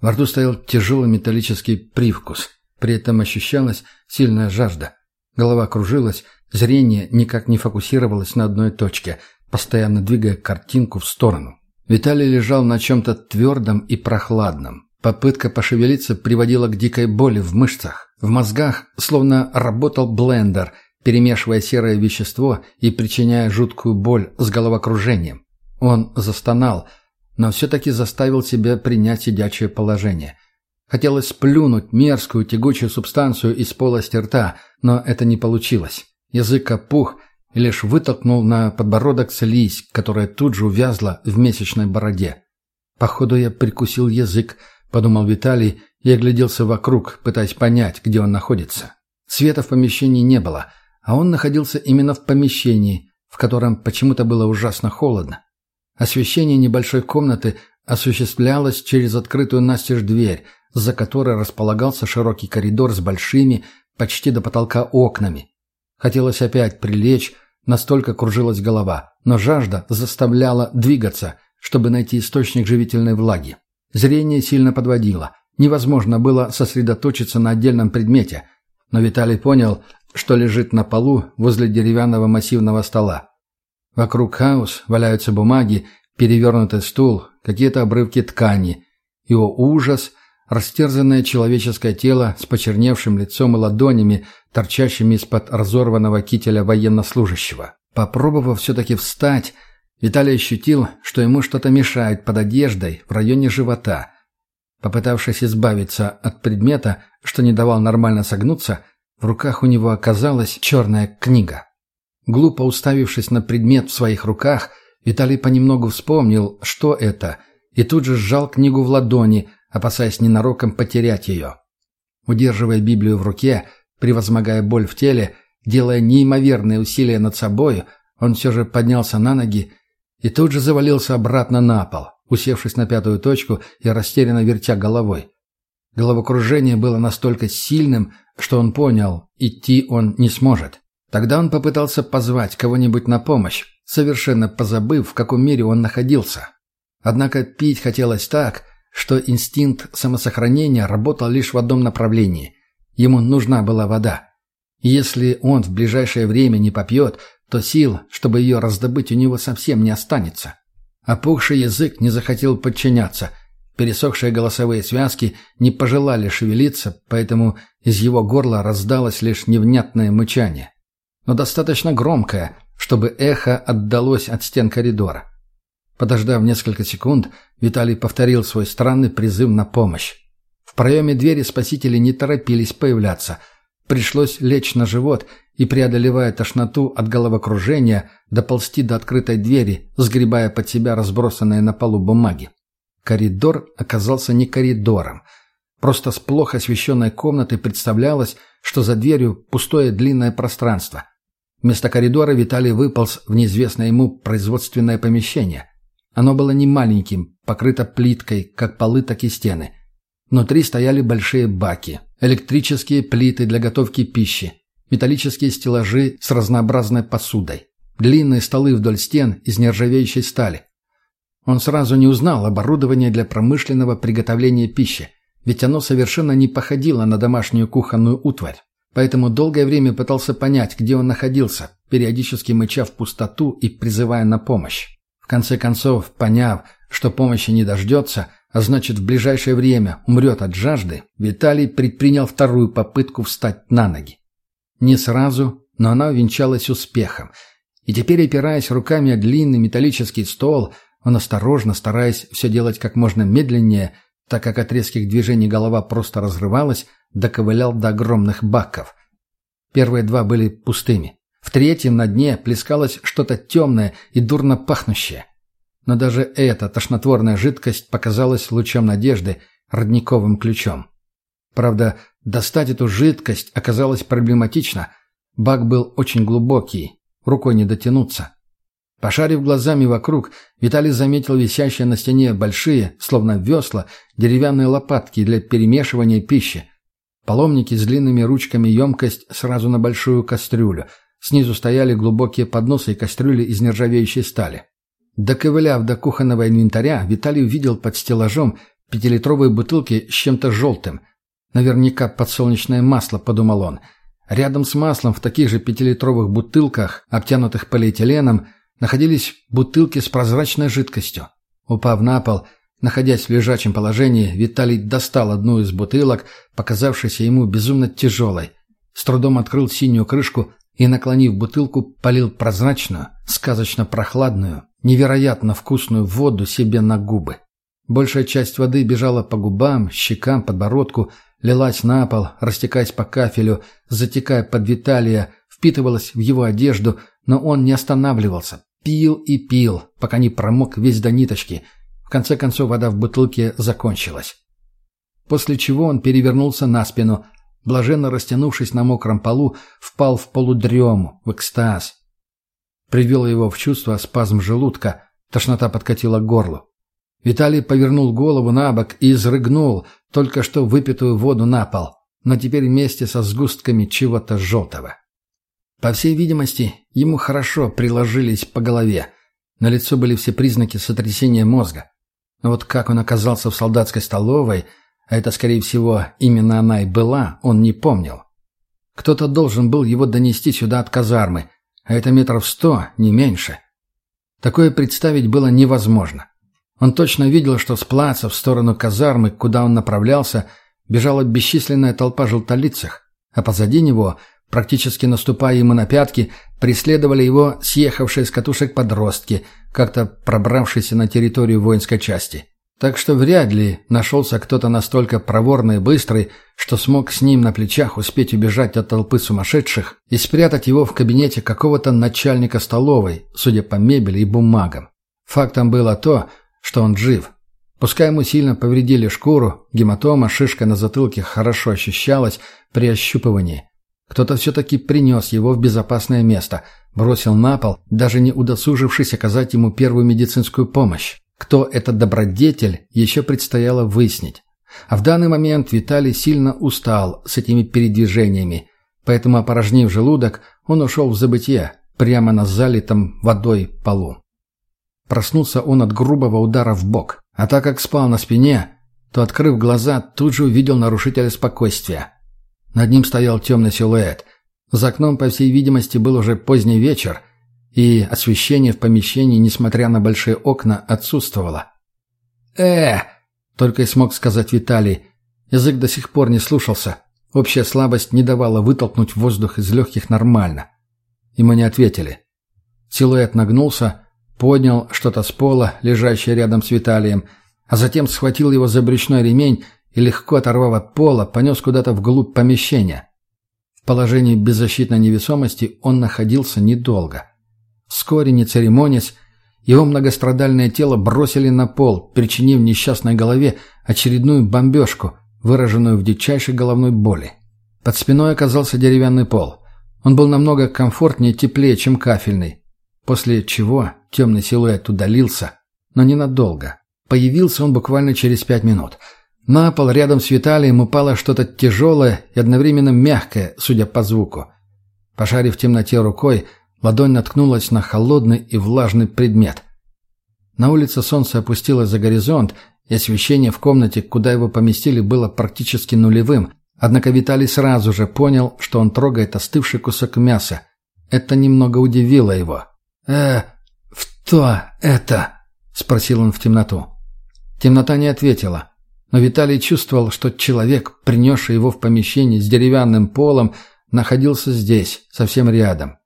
Во рту стоял тяжелый металлический привкус. При этом ощущалась сильная жажда. Голова кружилась, зрение никак не фокусировалось на одной точке – постоянно двигая картинку в сторону. Виталий лежал на чем-то твердом и прохладном. Попытка пошевелиться приводила к дикой боли в мышцах. В мозгах словно работал блендер, перемешивая серое вещество и причиняя жуткую боль с головокружением. Он застонал, но все-таки заставил себя принять сидячее положение. Хотелось сплюнуть мерзкую тягучую субстанцию из полости рта, но это не получилось. Язык опух, и лишь вытолкнул на подбородок слизь, которая тут же увязла в месячной бороде. «Походу, я прикусил язык», — подумал Виталий и огляделся вокруг, пытаясь понять, где он находится. Света в помещении не было, а он находился именно в помещении, в котором почему-то было ужасно холодно. Освещение небольшой комнаты осуществлялось через открытую настежь дверь, за которой располагался широкий коридор с большими, почти до потолка окнами. Хотелось опять прилечь, Настолько кружилась голова, но жажда заставляла двигаться, чтобы найти источник живительной влаги. Зрение сильно подводило. Невозможно было сосредоточиться на отдельном предмете, но Виталий понял, что лежит на полу возле деревянного массивного стола. Вокруг хаос, валяются бумаги, перевернутый стул, какие-то обрывки ткани. Его ужас — Растерзанное человеческое тело с почерневшим лицом и ладонями, торчащими из-под разорванного кителя военнослужащего. Попробовав все-таки встать, Виталий ощутил, что ему что-то мешает под одеждой в районе живота. Попытавшись избавиться от предмета, что не давал нормально согнуться, в руках у него оказалась черная книга. Глупо уставившись на предмет в своих руках, Виталий понемногу вспомнил, что это, и тут же сжал книгу в ладони – опасаясь ненароком потерять ее. Удерживая Библию в руке, превозмогая боль в теле, делая неимоверные усилия над собой, он все же поднялся на ноги и тут же завалился обратно на пол, усевшись на пятую точку и растерянно вертя головой. Головокружение было настолько сильным, что он понял, идти он не сможет. Тогда он попытался позвать кого-нибудь на помощь, совершенно позабыв, в каком мире он находился. Однако пить хотелось так, что инстинкт самосохранения работал лишь в одном направлении. Ему нужна была вода. Если он в ближайшее время не попьет, то сил, чтобы ее раздобыть, у него совсем не останется. Опухший язык не захотел подчиняться. Пересохшие голосовые связки не пожелали шевелиться, поэтому из его горла раздалось лишь невнятное мычание. Но достаточно громкое, чтобы эхо отдалось от стен коридора. Подождав несколько секунд, Виталий повторил свой странный призыв на помощь. В проеме двери спасители не торопились появляться. Пришлось лечь на живот и, преодолевая тошноту от головокружения, доползти до открытой двери, сгребая под себя разбросанные на полу бумаги. Коридор оказался не коридором. Просто с плохо освещенной комнаты представлялось, что за дверью пустое длинное пространство. Вместо коридора Виталий выполз в неизвестное ему производственное помещение. Оно было не маленьким, покрыто плиткой, как полы, так и стены. Внутри стояли большие баки, электрические плиты для готовки пищи, металлические стеллажи с разнообразной посудой, длинные столы вдоль стен из нержавеющей стали. Он сразу не узнал оборудование для промышленного приготовления пищи, ведь оно совершенно не походило на домашнюю кухонную утварь. Поэтому долгое время пытался понять, где он находился, периодически мыча в пустоту и призывая на помощь. В конце концов, поняв, что помощи не дождется, а значит в ближайшее время умрет от жажды, Виталий предпринял вторую попытку встать на ноги. Не сразу, но она увенчалась успехом. И теперь, опираясь руками о длинный металлический стол, он осторожно, стараясь все делать как можно медленнее, так как от резких движений голова просто разрывалась, доковылял до огромных баков. Первые два были пустыми. В третьем на дне плескалось что-то темное и дурно пахнущее. Но даже эта тошнотворная жидкость показалась лучом надежды, родниковым ключом. Правда, достать эту жидкость оказалось проблематично. Бак был очень глубокий, рукой не дотянуться. Пошарив глазами вокруг, Виталий заметил висящие на стене большие, словно весла, деревянные лопатки для перемешивания пищи. Паломники с длинными ручками емкость сразу на большую кастрюлю. Снизу стояли глубокие подносы и кастрюли из нержавеющей стали. Доковыляв до кухонного инвентаря, Виталий увидел под стеллажом пятилитровые бутылки с чем-то желтым. Наверняка подсолнечное масло, подумал он. Рядом с маслом в таких же пятилитровых бутылках, обтянутых полиэтиленом, находились бутылки с прозрачной жидкостью. Упав на пол, находясь в лежачем положении, Виталий достал одну из бутылок, показавшейся ему безумно тяжелой. С трудом открыл синюю крышку и, наклонив бутылку, полил прозрачную, сказочно прохладную, невероятно вкусную воду себе на губы. Большая часть воды бежала по губам, щекам, подбородку, лилась на пол, растекаясь по кафелю, затекая под Виталия, впитывалась в его одежду, но он не останавливался. Пил и пил, пока не промок весь до ниточки. Конце концов вода в бутылке закончилась. После чего он перевернулся на спину, блаженно растянувшись на мокром полу, впал в полудрему, в экстаз. Привел его в чувство спазм желудка, тошнота подкатила к горлу. Виталий повернул голову на бок и изрыгнул только что выпитую воду на пол, но теперь вместе со сгустками чего-то желтого. По всей видимости, ему хорошо приложились по голове. На лицо были все признаки сотрясения мозга. Но вот как он оказался в солдатской столовой, а это, скорее всего, именно она и была, он не помнил. Кто-то должен был его донести сюда от казармы, а это метров сто, не меньше. Такое представить было невозможно. Он точно видел, что с плаца в сторону казармы, куда он направлялся, бежала бесчисленная толпа желтолицых, а позади него – Практически наступая ему на пятки, преследовали его съехавшие с катушек подростки, как-то пробравшиеся на территорию воинской части. Так что вряд ли нашелся кто-то настолько проворный и быстрый, что смог с ним на плечах успеть убежать от толпы сумасшедших и спрятать его в кабинете какого-то начальника столовой, судя по мебели и бумагам. Фактом было то, что он жив. Пускай ему сильно повредили шкуру, гематома, шишка на затылке хорошо ощущалась при ощупывании – кто-то все-таки принес его в безопасное место, бросил на пол, даже не удосужившись оказать ему первую медицинскую помощь. Кто этот добродетель, еще предстояло выяснить. А в данный момент Виталий сильно устал с этими передвижениями, поэтому, опорожнив желудок, он ушел в забытье, прямо на залитом водой полу. Проснулся он от грубого удара в бок, а так как спал на спине, то, открыв глаза, тут же увидел нарушителя спокойствия. Над ним стоял темный силуэт. За окном, по всей видимости, был уже поздний вечер, и освещение в помещении, несмотря на большие окна, отсутствовало. э только и смог сказать Виталий. Язык до сих пор не слушался. Общая слабость не давала вытолкнуть воздух из легких нормально. Ему не ответили. Силуэт нагнулся, поднял что-то с пола, лежащее рядом с Виталием, а затем схватил его за брючной ремень и, легко оторвав от пола, понес куда-то вглубь помещения. В положении беззащитной невесомости он находился недолго. Вскоре, не церемонясь, его многострадальное тело бросили на пол, причинив несчастной голове очередную бомбежку, выраженную в дичайшей головной боли. Под спиной оказался деревянный пол. Он был намного комфортнее и теплее, чем кафельный. После чего темный силуэт удалился, но ненадолго. Появился он буквально через пять минут. На пол рядом с Виталием упало что-то тяжелое и одновременно мягкое, судя по звуку. Пошарив в темноте рукой, ладонь наткнулась на холодный и влажный предмет. На улице солнце опустилось за горизонт, и освещение в комнате, куда его поместили, было практически нулевым, однако Виталий сразу же понял, что он трогает остывший кусок мяса. Это немного удивило его. «Э, кто это?» — спросил он в темноту. Темнота не ответила, но Виталий чувствовал, что человек, принесший его в помещение с деревянным полом, находился здесь, совсем рядом.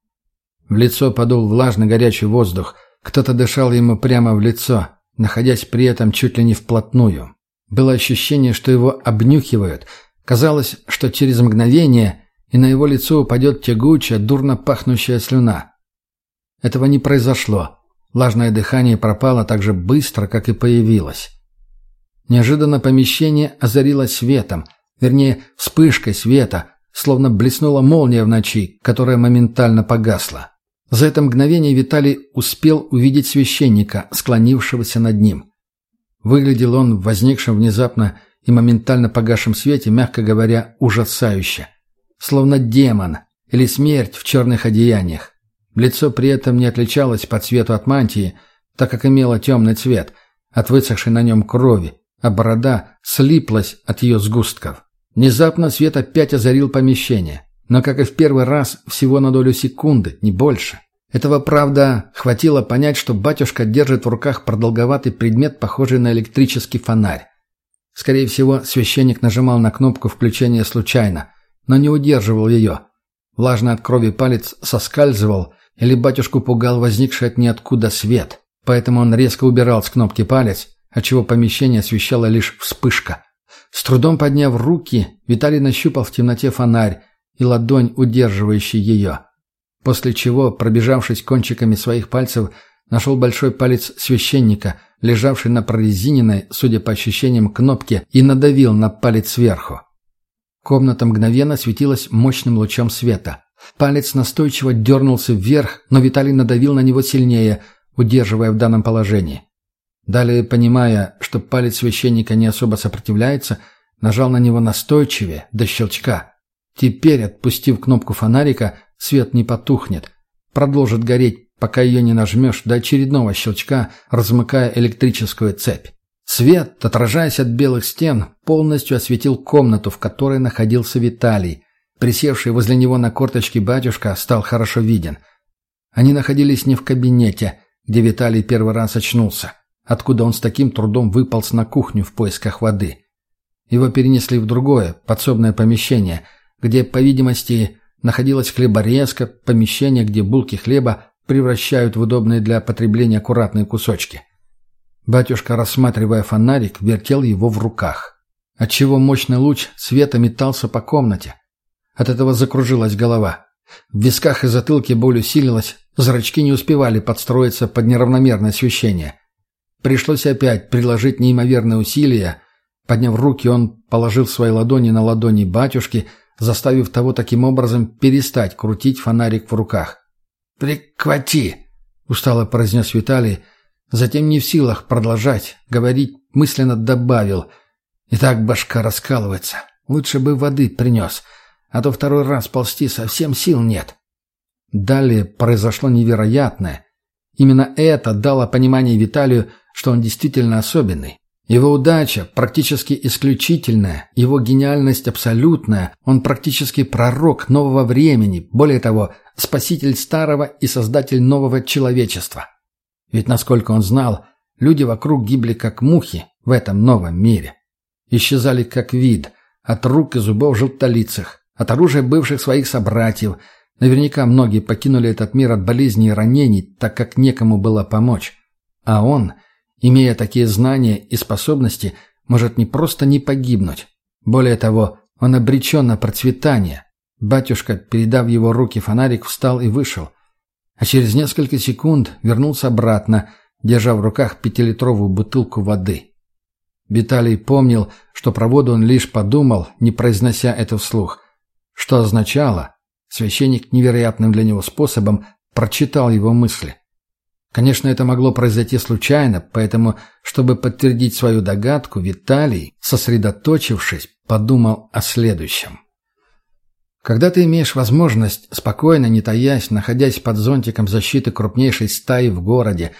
В лицо подул влажный горячий воздух, кто-то дышал ему прямо в лицо, находясь при этом чуть ли не вплотную. Было ощущение, что его обнюхивают. Казалось, что через мгновение и на его лицо упадет тягучая, дурно пахнущая слюна. Этого не произошло. Влажное дыхание пропало так же быстро, как и появилось. Неожиданно помещение озарилось светом, вернее, вспышкой света, словно блеснула молния в ночи, которая моментально погасла. За это мгновение Виталий успел увидеть священника, склонившегося над ним. Выглядел он в возникшем внезапно и моментально погасшем свете, мягко говоря, ужасающе. Словно демон или смерть в черных одеяниях. Лицо при этом не отличалось по цвету от мантии, так как имело темный цвет, от высохшей на нем крови, а борода слиплась от ее сгустков. Внезапно свет опять озарил помещение, но, как и в первый раз, всего на долю секунды, не больше. Этого, правда, хватило понять, что батюшка держит в руках продолговатый предмет, похожий на электрический фонарь. Скорее всего, священник нажимал на кнопку включения случайно, но не удерживал ее. Влажный от крови палец соскальзывал, или батюшку пугал возникший от ниоткуда свет. Поэтому он резко убирал с кнопки палец, отчего помещение освещала лишь вспышка. С трудом подняв руки, Виталий нащупал в темноте фонарь и ладонь, удерживающий ее. После чего, пробежавшись кончиками своих пальцев, нашел большой палец священника, лежавший на прорезиненной, судя по ощущениям, кнопке, и надавил на палец сверху. Комната мгновенно светилась мощным лучом света. Палец настойчиво дернулся вверх, но Виталий надавил на него сильнее, удерживая в данном положении. Далее, понимая, что палец священника не особо сопротивляется, нажал на него настойчивее, до щелчка. Теперь, отпустив кнопку фонарика, свет не потухнет. Продолжит гореть, пока ее не нажмешь до очередного щелчка, размыкая электрическую цепь. Свет, отражаясь от белых стен, полностью осветил комнату, в которой находился Виталий. Присевший возле него на корточке батюшка стал хорошо виден. Они находились не в кабинете, где Виталий первый раз очнулся, откуда он с таким трудом выполз на кухню в поисках воды. Его перенесли в другое, подсобное помещение, где, по видимости, находилась хлеборезка, помещение, где булки хлеба превращают в удобные для потребления аккуратные кусочки. Батюшка, рассматривая фонарик, вертел его в руках, отчего мощный луч света метался по комнате. От этого закружилась голова. В висках и затылке боль усилилась, зрачки не успевали подстроиться под неравномерное освещение. Пришлось опять приложить неимоверные усилия. Подняв руки, он положил свои ладони на ладони батюшки, заставив того таким образом перестать крутить фонарик в руках. «Преквати!» — устало произнес Виталий, затем не в силах продолжать, говорить, мысленно добавил. «И так башка раскалывается. Лучше бы воды принес а то второй раз ползти совсем сил нет. Далее произошло невероятное. Именно это дало понимание Виталию, что он действительно особенный. Его удача практически исключительная, его гениальность абсолютная, он практически пророк нового времени, более того, спаситель старого и создатель нового человечества. Ведь, насколько он знал, люди вокруг гибли как мухи в этом новом мире. Исчезали как вид, от рук и зубов желтолицых, от оружия бывших своих собратьев, Наверняка многие покинули этот мир от болезней и ранений, так как некому было помочь. А он, имея такие знания и способности, может не просто не погибнуть. Более того, он обречен на процветание. Батюшка, передав его руки фонарик, встал и вышел. А через несколько секунд вернулся обратно, держа в руках пятилитровую бутылку воды. Виталий помнил, что про воду он лишь подумал, не произнося это вслух. Что означало, священник невероятным для него способом прочитал его мысли. Конечно, это могло произойти случайно, поэтому, чтобы подтвердить свою догадку, Виталий, сосредоточившись, подумал о следующем. Когда ты имеешь возможность, спокойно, не таясь, находясь под зонтиком защиты крупнейшей стаи в городе,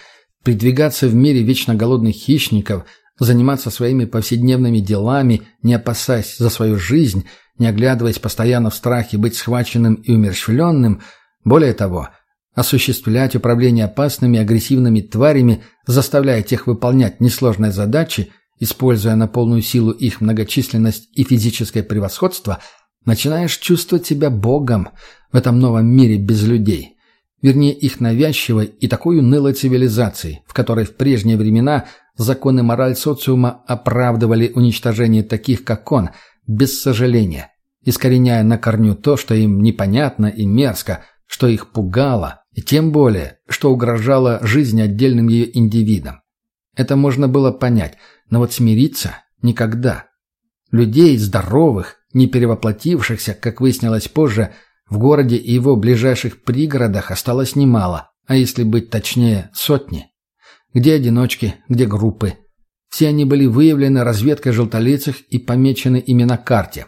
придвигаться в мире вечно голодных хищников, заниматься своими повседневными делами, не опасаясь за свою жизнь, не оглядываясь постоянно в страхе быть схваченным и умерщвленным, более того, осуществлять управление опасными агрессивными тварями, заставляя тех выполнять несложные задачи, используя на полную силу их многочисленность и физическое превосходство, начинаешь чувствовать себя богом в этом новом мире без людей. Вернее, их навязчивой и такой унылой цивилизацией, в которой в прежние времена законы мораль социума оправдывали уничтожение таких, как он, без сожаления, искореняя на корню то, что им непонятно и мерзко, что их пугало, и тем более, что угрожало жизни отдельным ее индивидам. Это можно было понять, но вот смириться – никогда. Людей здоровых, не перевоплотившихся, как выяснилось позже, в городе и его ближайших пригородах осталось немало, а если быть точнее, сотни. Где одиночки, где группы. Все они были выявлены разведкой желтолицых и помечены ими на карте.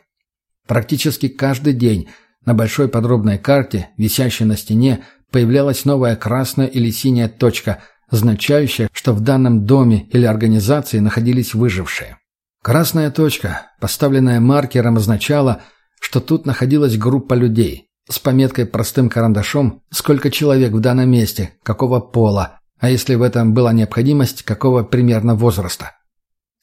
Практически каждый день на большой подробной карте, висящей на стене, появлялась новая красная или синяя точка, означающая, что в данном доме или организации находились выжившие. Красная точка, поставленная маркером, означала, что тут находилась группа людей с пометкой простым карандашом, сколько человек в данном месте, какого пола, а если в этом была необходимость, какого примерно возраста.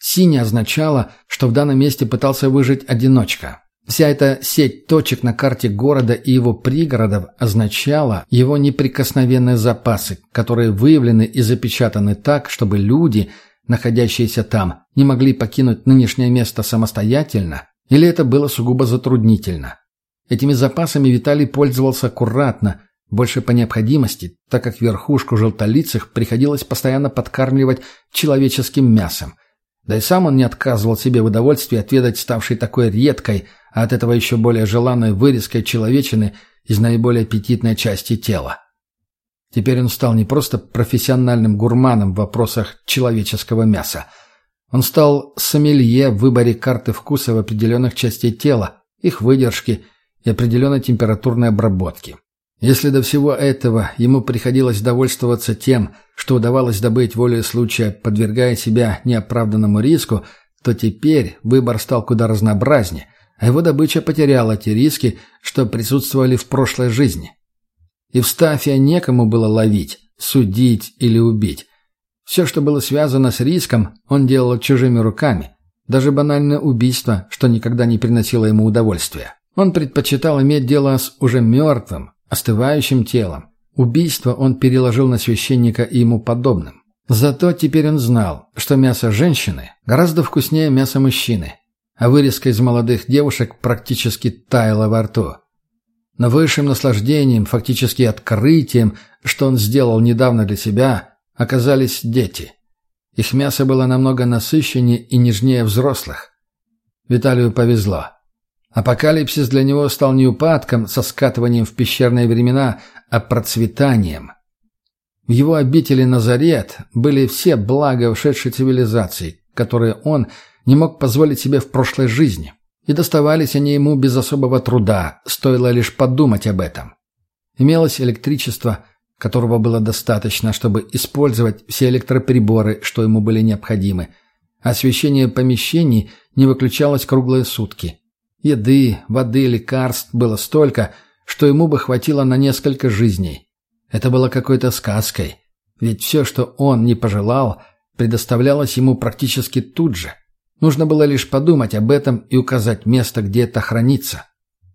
Синяя означала, что в данном месте пытался выжить одиночка. Вся эта сеть точек на карте города и его пригородов означала его неприкосновенные запасы, которые выявлены и запечатаны так, чтобы люди, находящиеся там, не могли покинуть нынешнее место самостоятельно, или это было сугубо затруднительно. Этими запасами Виталий пользовался аккуратно, больше по необходимости, так как верхушку желтолицых приходилось постоянно подкармливать человеческим мясом. Да и сам он не отказывал себе в удовольствии отведать ставшей такой редкой – а от этого еще более желанной вырезкой человечины из наиболее аппетитной части тела. Теперь он стал не просто профессиональным гурманом в вопросах человеческого мяса. Он стал сомелье в выборе карты вкуса в определенных частей тела, их выдержки и определенной температурной обработки. Если до всего этого ему приходилось довольствоваться тем, что удавалось добыть волей случая, подвергая себя неоправданному риску, то теперь выбор стал куда разнообразнее – а его добыча потеряла те риски, что присутствовали в прошлой жизни. Евстафия некому было ловить, судить или убить. Все, что было связано с риском, он делал чужими руками. Даже банальное убийство, что никогда не приносило ему удовольствия. Он предпочитал иметь дело с уже мертвым, остывающим телом. Убийство он переложил на священника и ему подобным. Зато теперь он знал, что мясо женщины гораздо вкуснее мяса мужчины, а вырезка из молодых девушек практически таяла во рту. Но высшим наслаждением, фактически открытием, что он сделал недавно для себя, оказались дети. Их мясо было намного насыщеннее и нежнее взрослых. Виталию повезло. Апокалипсис для него стал не упадком со скатыванием в пещерные времена, а процветанием. В его обители Назарет были все блага ушедшей цивилизации, которые он – не мог позволить себе в прошлой жизни. И доставались они ему без особого труда, стоило лишь подумать об этом. Имелось электричество, которого было достаточно, чтобы использовать все электроприборы, что ему были необходимы. Освещение помещений не выключалось круглые сутки. Еды, воды, лекарств было столько, что ему бы хватило на несколько жизней. Это было какой-то сказкой, ведь все, что он не пожелал, предоставлялось ему практически тут же – Нужно было лишь подумать об этом и указать место, где это хранится.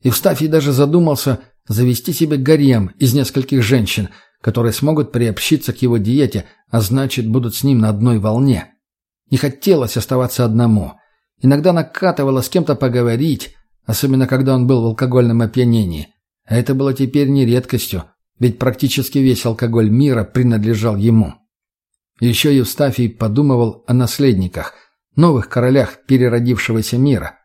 Евстафий даже задумался, завести себе гарем из нескольких женщин, которые смогут приобщиться к его диете, а значит, будут с ним на одной волне. Не хотелось оставаться одному. Иногда накатывало с кем-то поговорить, особенно когда он был в алкогольном опьянении. А это было теперь не редкостью, ведь практически весь алкоголь мира принадлежал ему. Еще Евстафий подумывал о наследниках, новых королях переродившегося мира.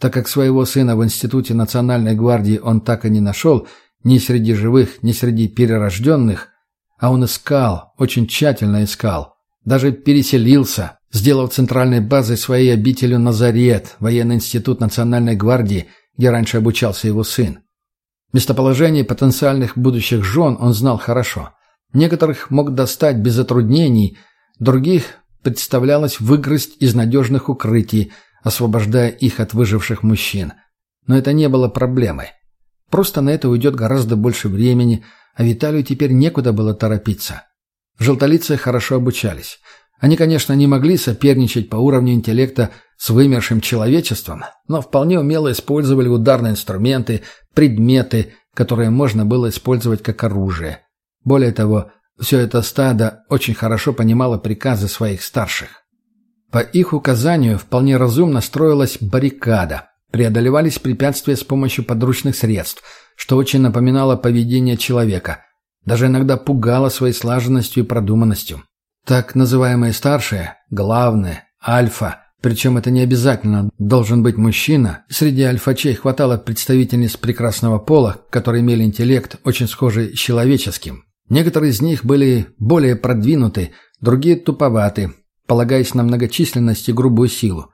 Так как своего сына в Институте Национальной гвардии он так и не нашел, ни среди живых, ни среди перерожденных, а он искал, очень тщательно искал, даже переселился, сделав центральной базой своей обителью Назарет, военный институт Национальной гвардии, где раньше обучался его сын. Местоположение потенциальных будущих жен он знал хорошо. Некоторых мог достать без затруднений, других представлялось выгрызть из надежных укрытий, освобождая их от выживших мужчин. Но это не было проблемой. Просто на это уйдет гораздо больше времени, а Виталию теперь некуда было торопиться. Желтолицы хорошо обучались. Они, конечно, не могли соперничать по уровню интеллекта с вымершим человечеством, но вполне умело использовали ударные инструменты, предметы, которые можно было использовать как оружие. Более того, все это стадо очень хорошо понимало приказы своих старших. По их указанию вполне разумно строилась баррикада. Преодолевались препятствия с помощью подручных средств, что очень напоминало поведение человека. Даже иногда пугало своей слаженностью и продуманностью. Так называемые старшие, главные, альфа, причем это не обязательно должен быть мужчина, среди альфачей хватало представительниц прекрасного пола, которые имели интеллект, очень схожий с человеческим. Некоторые из них были более продвинуты, другие туповаты, полагаясь на многочисленность и грубую силу.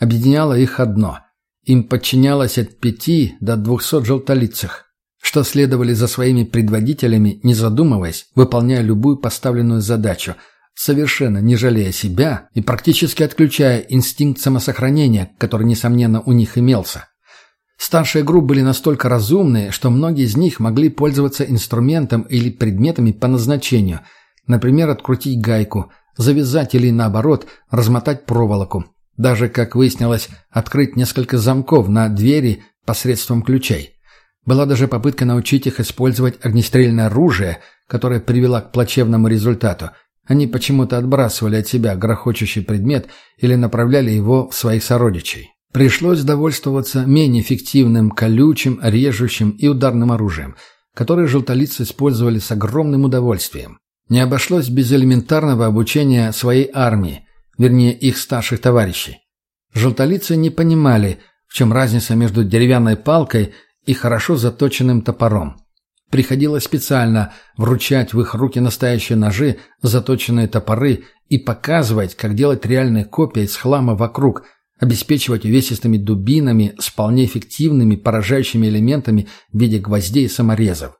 Объединяло их одно – им подчинялось от пяти до двухсот желтолицых, что следовали за своими предводителями, не задумываясь, выполняя любую поставленную задачу, совершенно не жалея себя и практически отключая инстинкт самосохранения, который, несомненно, у них имелся. Старшие группы были настолько разумные, что многие из них могли пользоваться инструментом или предметами по назначению, например, открутить гайку, завязать или, наоборот, размотать проволоку, даже, как выяснилось, открыть несколько замков на двери посредством ключей. Была даже попытка научить их использовать огнестрельное оружие, которое привело к плачевному результату. Они почему-то отбрасывали от себя грохочущий предмет или направляли его в своих сородичей. Пришлось довольствоваться менее эффективным колючим, режущим и ударным оружием, которое желтолицы использовали с огромным удовольствием. Не обошлось без элементарного обучения своей армии, вернее их старших товарищей. Желтолицы не понимали, в чем разница между деревянной палкой и хорошо заточенным топором. Приходилось специально вручать в их руки настоящие ножи, заточенные топоры и показывать, как делать реальные копии из хлама вокруг, обеспечивать увесистыми дубинами с вполне эффективными поражающими элементами в виде гвоздей и саморезов.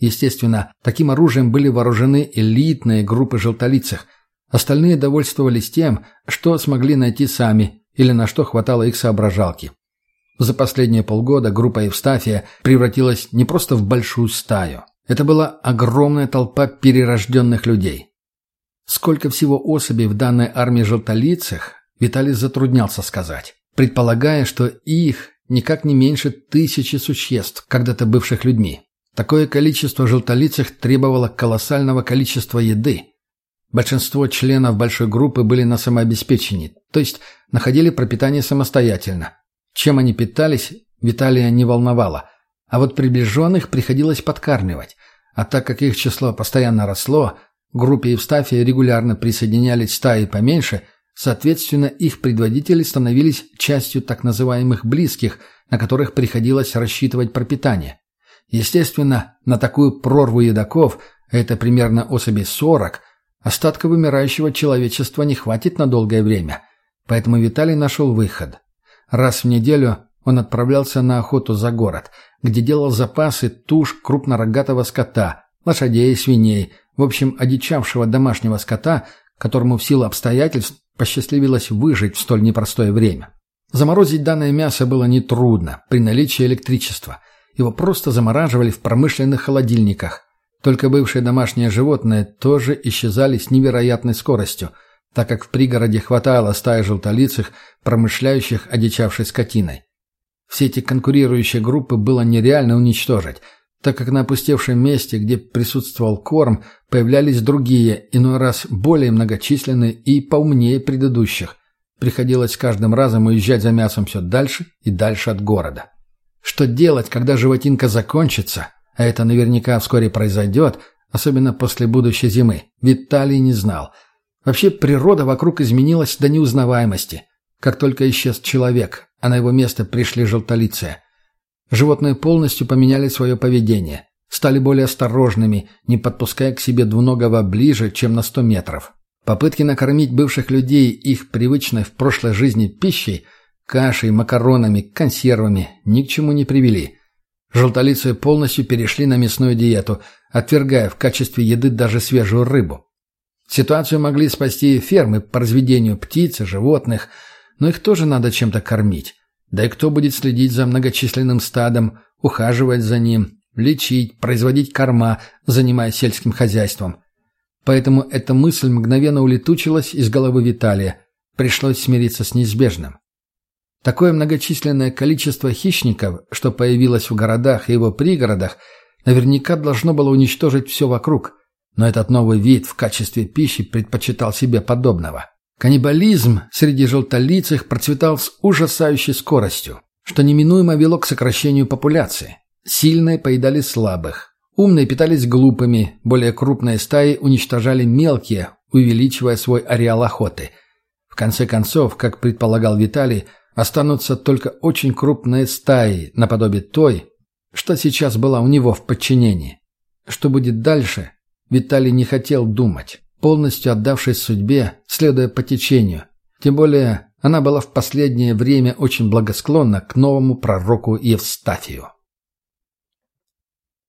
Естественно, таким оружием были вооружены элитные группы желтолицых – Остальные довольствовались тем, что смогли найти сами или на что хватало их соображалки. За последние полгода группа Евстафия превратилась не просто в большую стаю. Это была огромная толпа перерожденных людей. Сколько всего особей в данной армии желтолицых, Виталий затруднялся сказать, предполагая, что их никак не меньше тысячи существ, когда-то бывших людьми. Такое количество желтолицых требовало колоссального количества еды – Большинство членов большой группы были на самообеспечении, то есть находили пропитание самостоятельно. Чем они питались, Виталия не волновало. А вот приближенных приходилось подкармливать. А так как их число постоянно росло, группе Евстафия регулярно присоединялись стаи поменьше, соответственно, их предводители становились частью так называемых «близких», на которых приходилось рассчитывать пропитание. Естественно, на такую прорву едоков, это примерно особей 40, Остатка вымирающего человечества не хватит на долгое время, поэтому Виталий нашел выход. Раз в неделю он отправлялся на охоту за город, где делал запасы туш крупнорогатого скота, лошадей, свиней, в общем, одичавшего домашнего скота, которому в силу обстоятельств посчастливилось выжить в столь непростое время. Заморозить данное мясо было нетрудно при наличии электричества. Его просто замораживали в промышленных холодильниках – только бывшие домашние животные тоже исчезали с невероятной скоростью, так как в пригороде хватало стаи желтолицых, промышляющих одичавшей скотиной. Все эти конкурирующие группы было нереально уничтожить, так как на опустевшем месте, где присутствовал корм, появлялись другие, иной раз более многочисленные и поумнее предыдущих. Приходилось каждым разом уезжать за мясом все дальше и дальше от города. Что делать, когда животинка закончится, а это наверняка вскоре произойдет, особенно после будущей зимы, Виталий не знал. Вообще природа вокруг изменилась до неузнаваемости. Как только исчез человек, а на его место пришли желтолицы. Животные полностью поменяли свое поведение, стали более осторожными, не подпуская к себе двуногого ближе, чем на сто метров. Попытки накормить бывших людей их привычной в прошлой жизни пищей, кашей, макаронами, консервами, ни к чему не привели. Желтолицые полностью перешли на мясную диету, отвергая в качестве еды даже свежую рыбу. Ситуацию могли спасти фермы по разведению птиц и животных – но их тоже надо чем-то кормить. Да и кто будет следить за многочисленным стадом, ухаживать за ним, лечить, производить корма, занимаясь сельским хозяйством. Поэтому эта мысль мгновенно улетучилась из головы Виталия. Пришлось смириться с неизбежным. Такое многочисленное количество хищников, что появилось в городах и его пригородах, наверняка должно было уничтожить все вокруг. Но этот новый вид в качестве пищи предпочитал себе подобного. Каннибализм среди желтолицых процветал с ужасающей скоростью, что неминуемо вело к сокращению популяции. Сильные поедали слабых, умные питались глупыми, более крупные стаи уничтожали мелкие, увеличивая свой ареал охоты. В конце концов, как предполагал Виталий, останутся только очень крупные стаи, наподобие той, что сейчас была у него в подчинении. Что будет дальше, Виталий не хотел думать полностью отдавшись судьбе, следуя по течению. Тем более она была в последнее время очень благосклонна к новому пророку Евстафию.